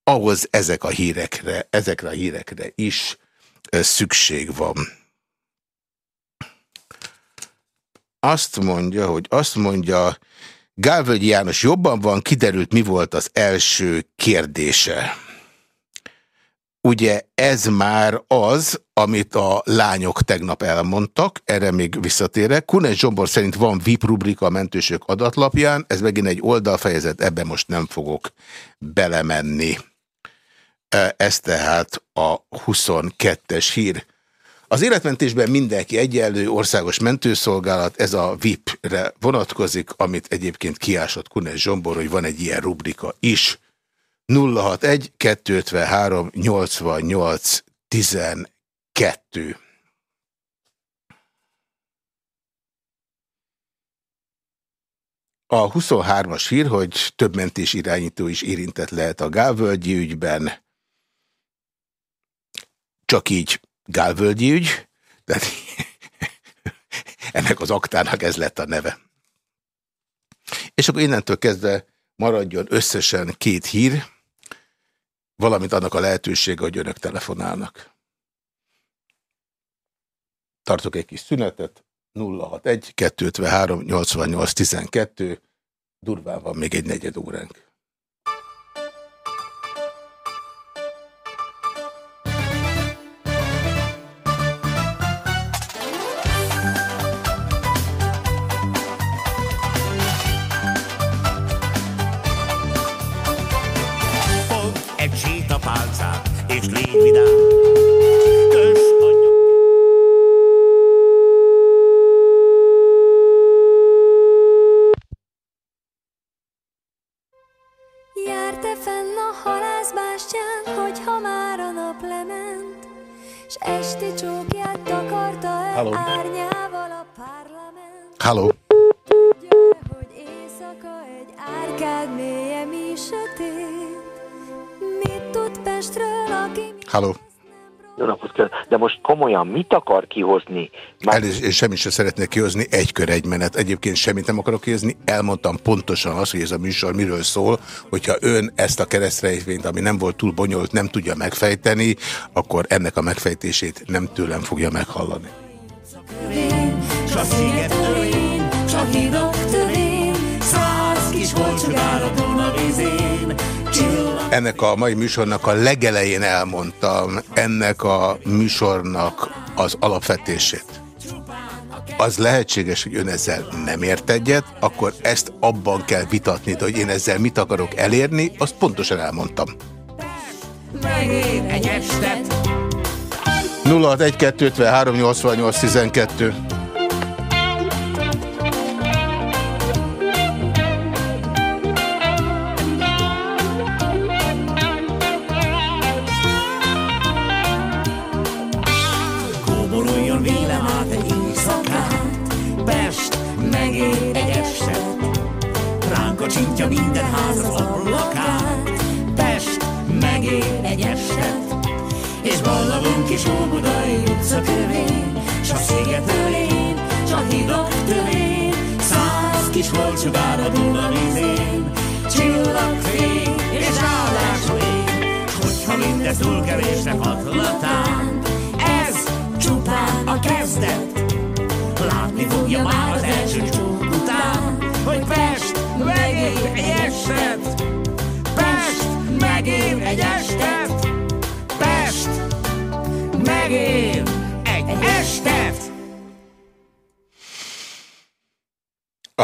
ahhoz ezek a hírekre, ezekre a hírekre is szükség van. Azt mondja, hogy azt mondja, Gálvölgyi János jobban van, kiderült mi volt az első kérdése. Ugye ez már az, amit a lányok tegnap elmondtak, erre még visszatérek. Kunes Zsombor szerint van VIP rubrika a mentősök adatlapján, ez megint egy oldalfejezet, ebbe most nem fogok belemenni. Ez tehát a 22-es hír. Az életmentésben mindenki egyenlő országos mentőszolgálat, ez a VIP-re vonatkozik, amit egyébként kiásott Kunes Zsombor, hogy van egy ilyen rubrika is. 061 253 88 12. A 23-as hír, hogy több mentés irányító is érintett lehet a Gálvölgyi ügyben. Csak így Gálvölgyi ügy, de ennek az aktának ez lett a neve. És akkor innentől kezdve maradjon összesen két hír, valamint annak a lehetősége, hogy önök telefonálnak. Tartok egy kis szünetet, 061 253 88 12, durván van még egy negyed óránk. Vidám. Járte fenn a halászbástyán, hogyha már a nap lement, s esti csókját takarta el Hello. árnyával a parlament. Hello. Tudja, hogy éjszaka egy árkád mélye mi sötét, tud Pestről Halló. Jó napot kell. De most komolyan mit akar kihozni? Már... El, és semmit sem szeretnék kihozni, egy kör, egy menet. Egyébként semmit nem akarok kihozni. Elmondtam pontosan azt, hogy ez a műsor miről szól, hogyha ön ezt a keresztrejtvényt, ami nem volt túl bonyolult, nem tudja megfejteni, akkor ennek a megfejtését nem tőlem fogja meghallani. Csak hidok ennek a mai műsornak a legelején elmondtam ennek a műsornak az alapvetését. Az lehetséges, hogy ön ezzel nem ért egyet, akkor ezt abban kell vitatni, hogy én ezzel mit akarok elérni, azt pontosan elmondtam. Megér egy estet. 061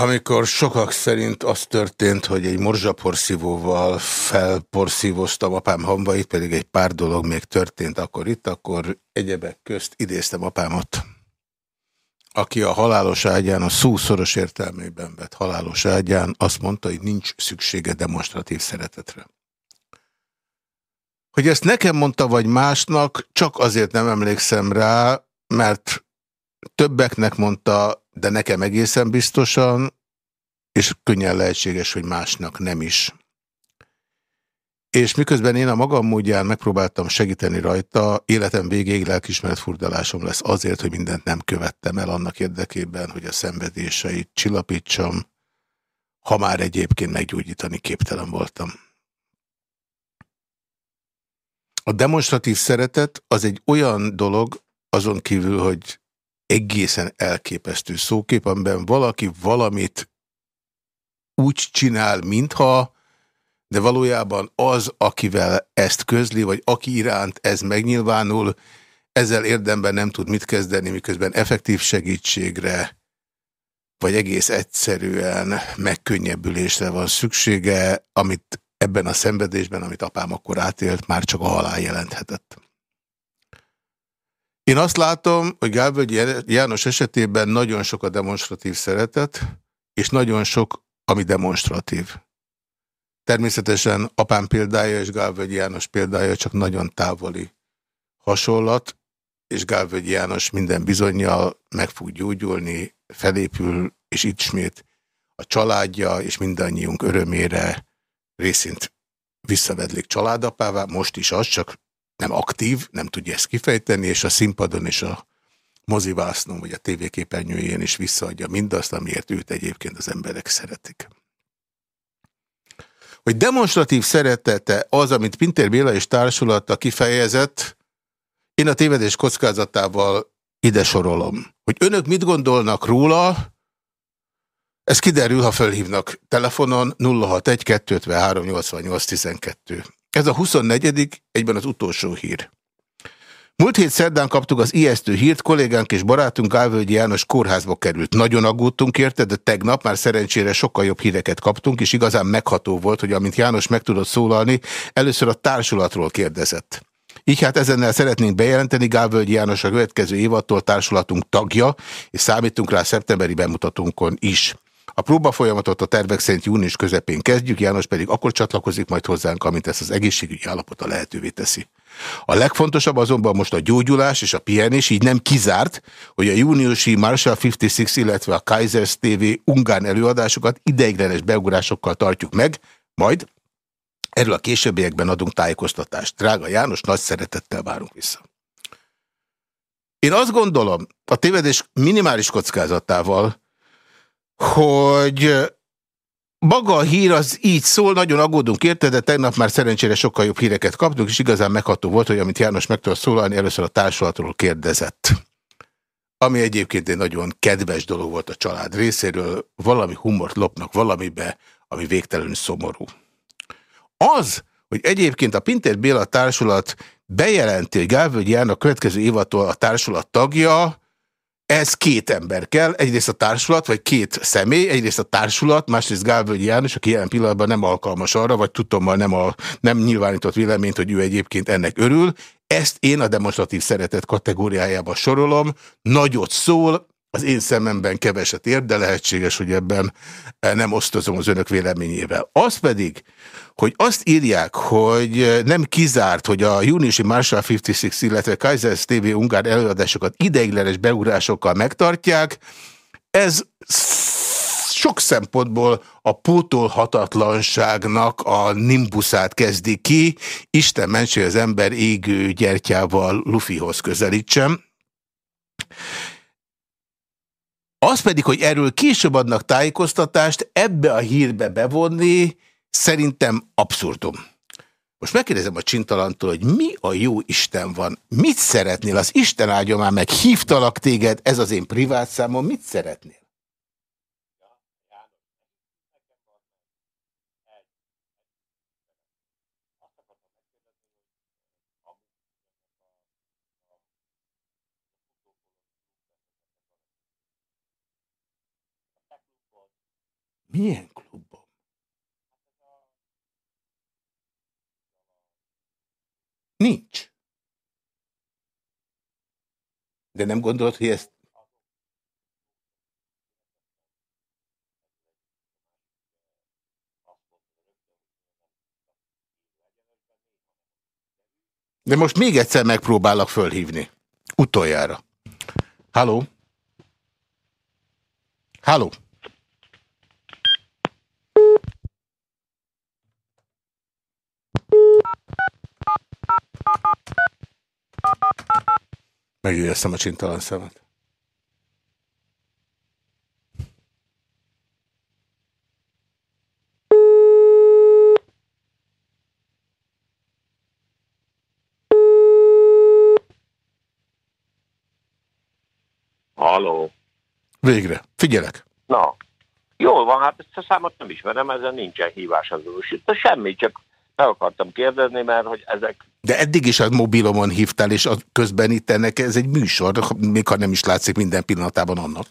Amikor sokak szerint az történt, hogy egy morzsaporszívóval felporszívoztam apám hambait, pedig egy pár dolog még történt akkor itt, akkor egyebek közt idéztem apámat. aki a halálos ágyán, a szó szoros értelmében vett halálos ágyán azt mondta, hogy nincs szüksége demonstratív szeretetre. Hogy ezt nekem mondta, vagy másnak, csak azért nem emlékszem rá, mert többeknek mondta, de nekem egészen biztosan, és könnyen lehetséges, hogy másnak nem is. És miközben én a magam módján megpróbáltam segíteni rajta, életem végéig lelkismeret furdalásom lesz azért, hogy mindent nem követtem el annak érdekében, hogy a szenvedéseit csillapítsam, ha már egyébként meggyógyítani képtelen voltam. A demonstratív szeretet az egy olyan dolog, azon kívül, hogy egészen elképesztő szókép, amiben valaki valamit úgy csinál, mintha, de valójában az, akivel ezt közli, vagy aki iránt ez megnyilvánul, ezzel érdemben nem tud mit kezdeni, miközben effektív segítségre, vagy egész egyszerűen megkönnyebbülésre van szüksége, amit ebben a szenvedésben, amit apám akkor átélt, már csak a halál jelenthetett. Én azt látom, hogy Gálvölgyi János esetében nagyon sok a demonstratív szeretet, és nagyon sok, ami demonstratív. Természetesen apám példája és Gálvölgyi János példája csak nagyon távoli hasonlat, és Gálvölgyi János minden bizonyal meg fog gyógyulni, felépül, és ismét a családja és mindannyiunk örömére részint visszavedlik családapává, most is az, csak nem aktív, nem tudja ezt kifejteni, és a színpadon és a mozivásznon, vagy a tévéképernyőjén is visszaadja mindazt, amiért őt egyébként az emberek szeretik. Hogy demonstratív szeretete az, amit Pintér Béla és társulata kifejezett, én a tévedés kockázatával ide sorolom. Hogy önök mit gondolnak róla, ez kiderül, ha felhívnak telefonon 061 253 88 12. Ez a 24. egyben az utolsó hír. Múlt hét szerdán kaptuk az ijesztő hírt, kollégánk és barátunk Gálvölgyi János kórházba került. Nagyon aggódtunk érte, de tegnap már szerencsére sokkal jobb híreket kaptunk, és igazán megható volt, hogy amint János meg tudott szólalni, először a társulatról kérdezett. Így hát ezennel szeretnénk bejelenteni, Gálvölgyi János a következő évattól társulatunk tagja, és számítunk rá szeptemberi bemutatónkon is. A próba folyamatot a tervek szerint június közepén kezdjük, János pedig akkor csatlakozik majd hozzánk, amint ezt az egészségügyi állapota lehetővé teszi. A legfontosabb azonban most a gyógyulás és a pihenés, így nem kizárt, hogy a júniusi Marshall 56, illetve a Kaisers TV ungán előadásokat ideiglenes beugrásokkal tartjuk meg, majd erről a későbbiekben adunk tájékoztatást. Drága János, nagy szeretettel várunk vissza. Én azt gondolom, a tévedés minimális kockázatával, hogy maga a hír az így szól, nagyon aggódunk érte, de tegnap már szerencsére sokkal jobb híreket kaptunk, és igazán megható volt, hogy amit János meg tudott szólalni, először a társulatról kérdezett. Ami egyébként egy nagyon kedves dolog volt a család részéről, valami humort lopnak valamibe, ami végtelenül szomorú. Az, hogy egyébként a Pintér Béla társulat bejelenti, hogy Gálvölgy János következő évattól a társulat tagja, ez két ember kell, egyrészt a társulat, vagy két személy, egyrészt a társulat, másrészt Gálvölgyi János, aki jelen pillanatban nem alkalmas arra, vagy tudtommal nem, a, nem nyilvánított véleményt, hogy ő egyébként ennek örül. Ezt én a demonstratív szeretet kategóriájába sorolom, nagyot szól, az én szememben keveset ér, de lehetséges, hogy ebben nem osztozom az önök véleményével. Az pedig, hogy azt írják, hogy nem kizárt, hogy a júniusi Marshall 56, illetve Kaisers TV ungár előadásokat ideiglenes beugrásokkal megtartják, ez sok szempontból a pótolhatatlanságnak a nimbuszát kezdi ki, Isten mentse az ember égő gyertyával Lufihoz közelítsem. Az pedig, hogy erről később adnak tájékoztatást, ebbe a hírbe bevonni, Szerintem abszurdum. Most megkérdezem a csintalantól, hogy mi a jó Isten van? Mit szeretnél? Az Isten áldja már meg, hívtalak téged, ez az én privát számom, mit szeretnél? Milyen Nincs. De nem gondolod, hogy ezt... De most még egyszer megpróbálok fölhívni. Utoljára. Halló? Halló? Megéreztem a csintalan szemet. Halló. Végre. Figyelek. Na, jól van, hát ezt a számot nem ismerem, ezen nincsen hívás azonosítva. Semmi, csak meg akartam kérdezni, mert hogy ezek... De eddig is a mobilomon hívtál, és a közben itt ennek ez egy műsor, még ha nem is látszik minden pillanatában annak.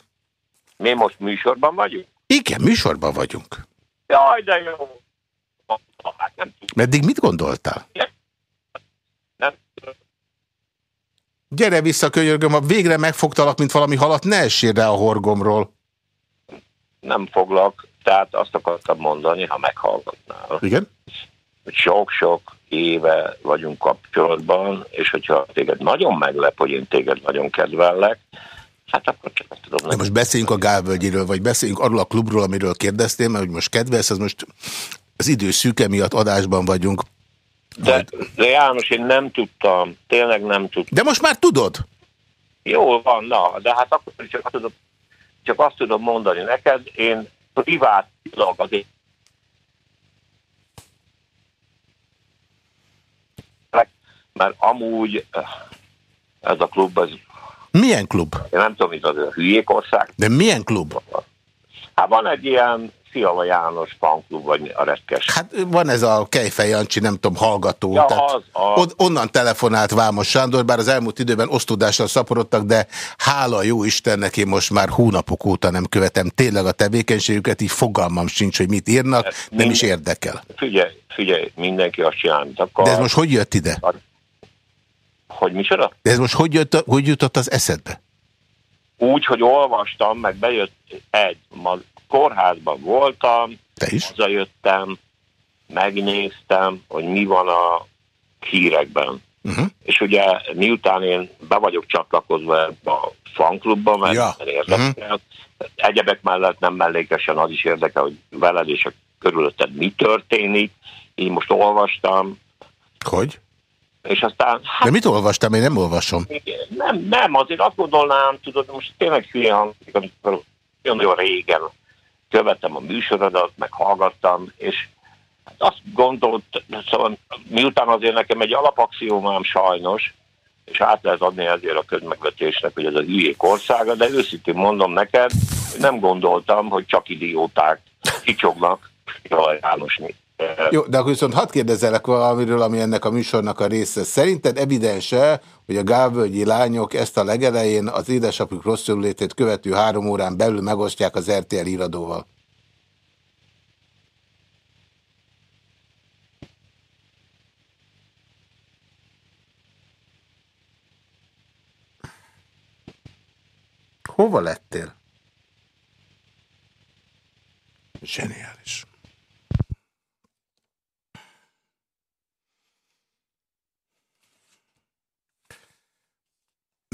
Mi most műsorban vagyunk? Igen, műsorban vagyunk. Jaj, de jó. Hát nem Meddig mit gondoltál? Nem. Gyere vissza, könyörgöm, ha végre megfogtalak, mint valami halat, ne essél rá a horgomról. nem foglak, tehát azt akartam mondani, ha meghallgatnál. Igen? Hogy sok-sok éve vagyunk kapcsolatban, és hogyha téged nagyon meglep, hogy én téged nagyon kedvellek, hát akkor csak tudom. De most beszéljünk a Gálvölgyiről, vagy beszéljünk arról a klubról, amiről kérdeztél, mert hogy most kedvelsz, az most az idő szűke miatt adásban vagyunk. De, de János, én nem tudtam, tényleg nem tudtam. De most már tudod? Jól van, na, de hát akkor csak azt tudom, csak azt tudom mondani neked, én privát azért mert amúgy eh, ez a klub, ez, Milyen klub? én nem tudom, mit az a hülyék ország. De milyen klub? Hát van egy ilyen Fiala János fanklub, vagy a retkes. Hát van ez a Kejfej Jancsi, nem tudom, hallgató. Ja, tehát az, az. on- onnan telefonált Vámos Sándor, bár az elmúlt időben osztódással szaporodtak, de hála jó Istennek én most már hónapok óta nem követem tényleg a tevékenységüket, így fogalmam sincs, hogy mit írnak, nem is érdekel. Figyelj, figyelj, mindenki azt csinál, amit akar. De ez most hogy jött ide? Hogy micsoda? De ez most hogy, jött, hogy jutott az eszedbe? Úgy, hogy olvastam, meg bejött egy, ma kórházban voltam, Te is? hazajöttem, megnéztem, hogy mi van a hírekben. Uh-huh. És ugye miután én be vagyok csatlakozva ebbe a fanklubba, mert Ja. érdekel, egyebek mellett nem mellékesen az is érdekel, hogy veled és a körülötted mi történik. Én most olvastam, Hogy? És aztán De mit olvastam? Én nem olvasom. nem, nem, azért azt gondolnám, tudod, most tényleg hülye hangzik, amikor nagyon régen követtem a műsorodat, meg hallgattam, és hát azt gondolt, szóval miután azért nekem egy alapaxiómám sajnos, és át lehet adni ezért a közmegvetésnek, hogy ez a hülyék országa, de őszintén mondom neked, nem gondoltam, hogy csak idióták kicsognak, jaj János, mi. Jó, de akkor viszont hadd kérdezzelek valamiről, ami ennek a műsornak a része. Szerinted evidens-e, hogy a gálvölgyi lányok ezt a legelején az édesapjuk rosszullétét követő három órán belül megosztják az RTL iradóval? Hova lettél? Zseniális.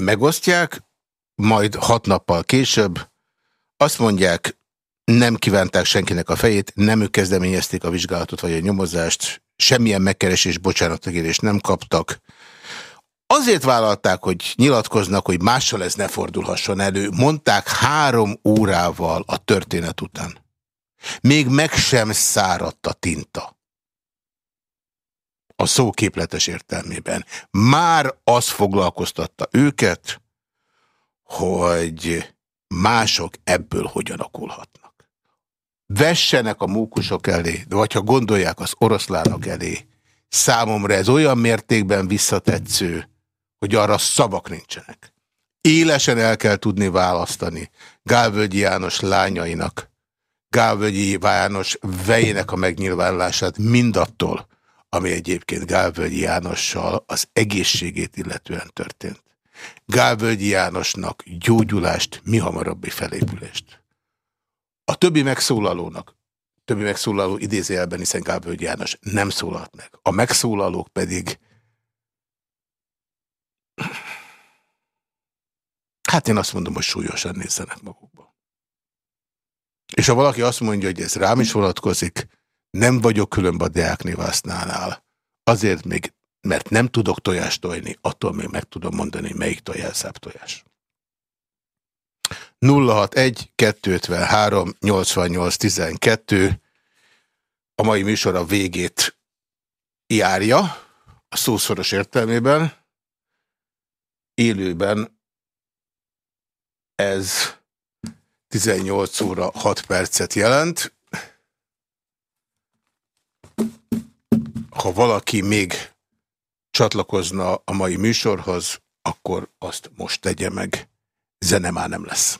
Megosztják, majd hat nappal később azt mondják, nem kívánták senkinek a fejét, nem ők kezdeményezték a vizsgálatot vagy a nyomozást, semmilyen megkeresés, bocsánattegérést nem kaptak. Azért vállalták, hogy nyilatkoznak, hogy mással ez ne fordulhasson elő. Mondták három órával a történet után. Még meg sem száradt a tinta. A szó képletes értelmében. Már az foglalkoztatta őket, hogy mások ebből hogyan alakulhatnak. Vessenek a mókusok elé, vagy ha gondolják az oroszlánok elé, számomra ez olyan mértékben visszatetsző, hogy arra szavak nincsenek. Élesen el kell tudni választani Gálvölgyi János lányainak, Gálvölgyi János vejének a megnyilvánulását mindattól, ami egyébként Gálvölgyi Jánossal az egészségét illetően történt. Gálvölgyi Jánosnak gyógyulást, mi hamarabbi felépülést. A többi megszólalónak, többi megszólaló idézőjelben, hiszen Gálvölgyi János nem szólalt meg. A megszólalók pedig Hát én azt mondom, hogy súlyosan nézzenek magukba. És ha valaki azt mondja, hogy ez rám is vonatkozik, nem vagyok különben a Deáknévásznánál. Azért még, mert nem tudok tojást tojni, attól még meg tudom mondani, melyik tojászább tojás. 061 253 88 12 a mai műsor a végét járja, a szószoros értelmében. Élőben ez 18 óra 6 percet jelent. Ha valaki még csatlakozna a mai műsorhoz, akkor azt most tegye meg. Zene már nem lesz.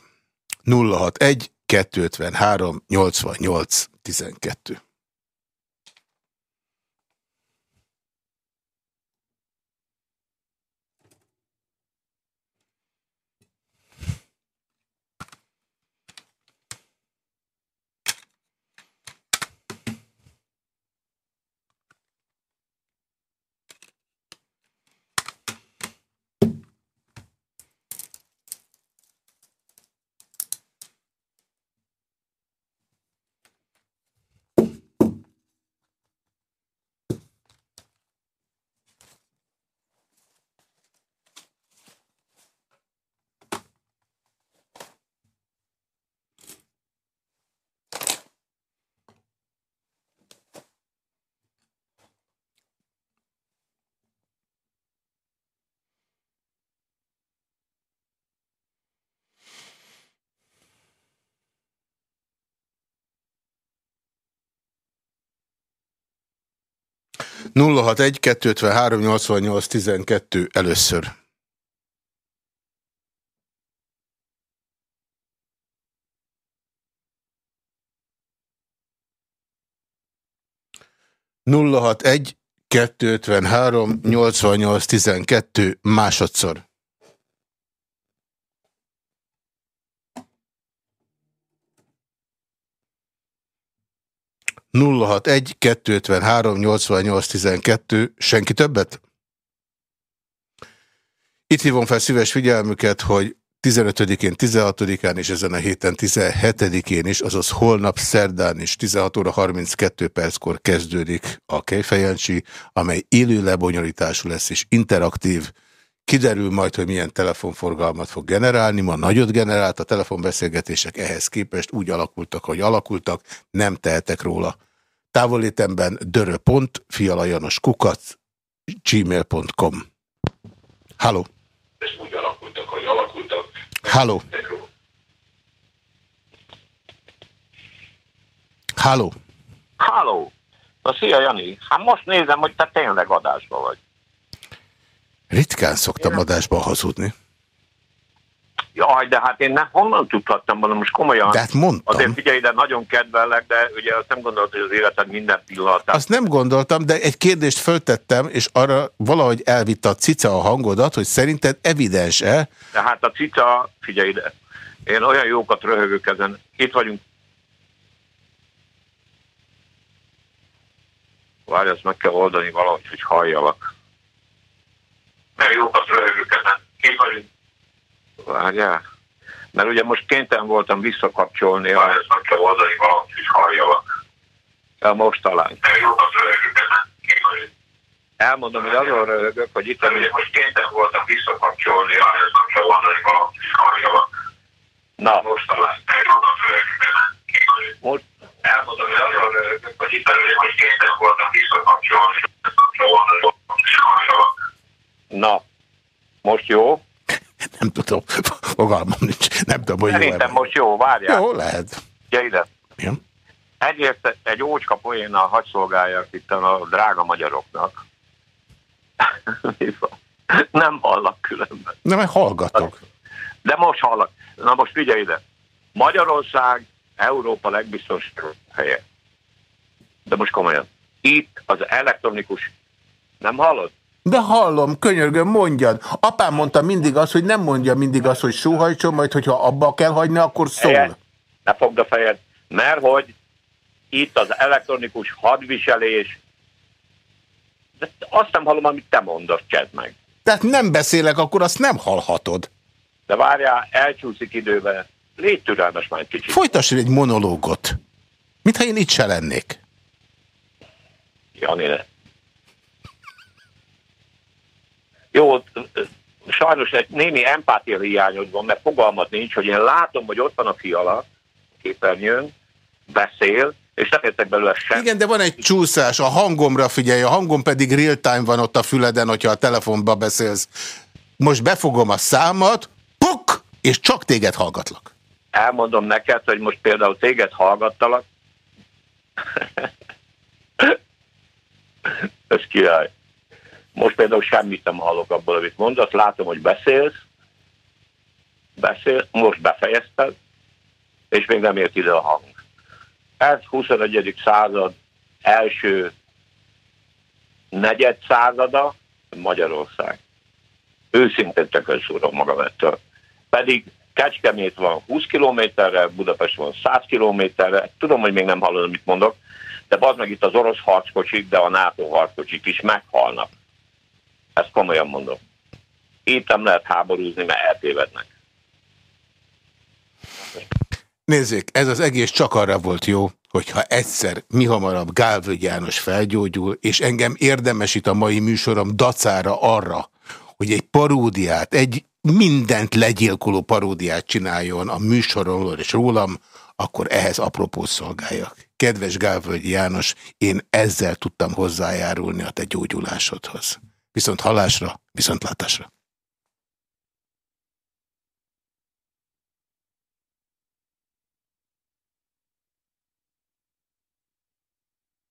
061 253 88 12 061 253 88 12 először. Nulla hat egy, kettő ötven három, nyolcvannyolc, tizenkettő, másodszor. 061 253 88 12 senki többet? Itt hívom fel szíves figyelmüket, hogy 15-én, 16-án és ezen a héten 17-én is, azaz holnap szerdán is 16 óra 32 perckor kezdődik a Kejfejancsi, amely élő lebonyolítású lesz és interaktív. Kiderül majd, hogy milyen telefonforgalmat fog generálni. Ma nagyot generált, a telefonbeszélgetések ehhez képest úgy alakultak, hogy alakultak, nem tehetek róla. Távolétemben dörö.pont, fialajanos kukac, gmail.com. Halló! Ezt úgy alakultak, hogy alakultak. Halló! Halló! Halló! Na, szia Jani! Hát most nézem, hogy te tényleg adásban vagy. Ritkán szoktam adásban hazudni. Jaj, de hát én ne, honnan tudhattam volna most komolyan. De hát mondtam. Azért figyelj, de nagyon kedvellek, de ugye azt nem gondolod, hogy az életed minden pillanatát. Azt nem gondoltam, de egy kérdést föltettem, és arra valahogy elvitte a cica a hangodat, hogy szerinted evidens-e? De hát a cica, figyelj ide, én olyan jókat röhögök ezen, itt vagyunk. Várj, ezt meg kell oldani valahogy, hogy halljalak. Mert jókat röhögök ezen, itt vagyunk. Várjál. Mert ugye most kénytelen voltam visszakapcsolni. Várj, ezt meg kell oldani valahogy, hogy halljalak. Ja, most talán. Elmondom, hogy azon röhögök, hogy itt ugye most kénytelen voltam visszakapcsolni. Várj, ezt meg kell oldani valahogy, hogy halljalak. Na, most talán. Most elmondom, hogy azon röhögök, hogy itt ugye most kénytelen voltam visszakapcsolni. Na, most jó? Nem tudom, fogalmam nincs. Nem tudom, hogy Szerintem jó most jó, várjál. Jó, lehet. Gyere ide. Ja. Egyrészt egy ócska poénnal hagy szolgáljak itt a drága magyaroknak. Nem hallak különben. Nem, mert hallgatok. De most hallak. Na most figyelj ide. Magyarország Európa legbiztosabb helye. De most komolyan. Itt az elektronikus... Nem hallod? De hallom, könyörgöm, mondjad. Apám mondta mindig azt, hogy nem mondja mindig azt, hogy sóhajtson, majd hogyha abba kell hagyni, akkor szól. Helyen. Ne fogd a fejed. Mert hogy itt az elektronikus hadviselés, de azt nem hallom, amit te mondasz, csedd meg. Tehát nem beszélek, akkor azt nem hallhatod. De várjál, elcsúszik időben. Légy türelmes már egy kicsit. Folytass egy monológot. Mintha én itt se lennék. Jani, ne. Jó, sajnos egy némi empátia hiányod van, mert fogalmat nincs, hogy én látom, hogy ott van a fiala képernyőn, beszél, és nem értek belőle sem. Igen, de van egy csúszás, a hangomra figyelj, a hangom pedig real time van ott a füleden, hogyha a telefonba beszélsz. Most befogom a számat, puk, és csak téged hallgatlak. Elmondom neked, hogy most például téged hallgattalak. Ez király. Most például semmit nem hallok abból, amit mondasz, látom, hogy beszélsz, beszélsz, most befejezted, és még nem ért ide a hang. Ez 21. század első negyed százada Magyarország. Őszintén tökölszúrom magam ettől. Pedig Kecskemét van 20 kilométerre, Budapest van 100 kilométerre, tudom, hogy még nem hallod, amit mondok, de az meg itt az orosz harckocsik, de a NATO harckocsik is meghalnak. Ezt komolyan mondom. Itt nem lehet háborúzni, mert eltévednek. Nézzék, ez az egész csak arra volt jó, hogyha egyszer, mi hamarabb Gálvögy János felgyógyul, és engem érdemesít a mai műsorom dacára arra, hogy egy paródiát, egy mindent legyilkoló paródiát csináljon a műsoromról és rólam, akkor ehhez apropó szolgáljak. Kedves Gálvölgyi János, én ezzel tudtam hozzájárulni a te gyógyulásodhoz. Viszont halásra, viszont látásra.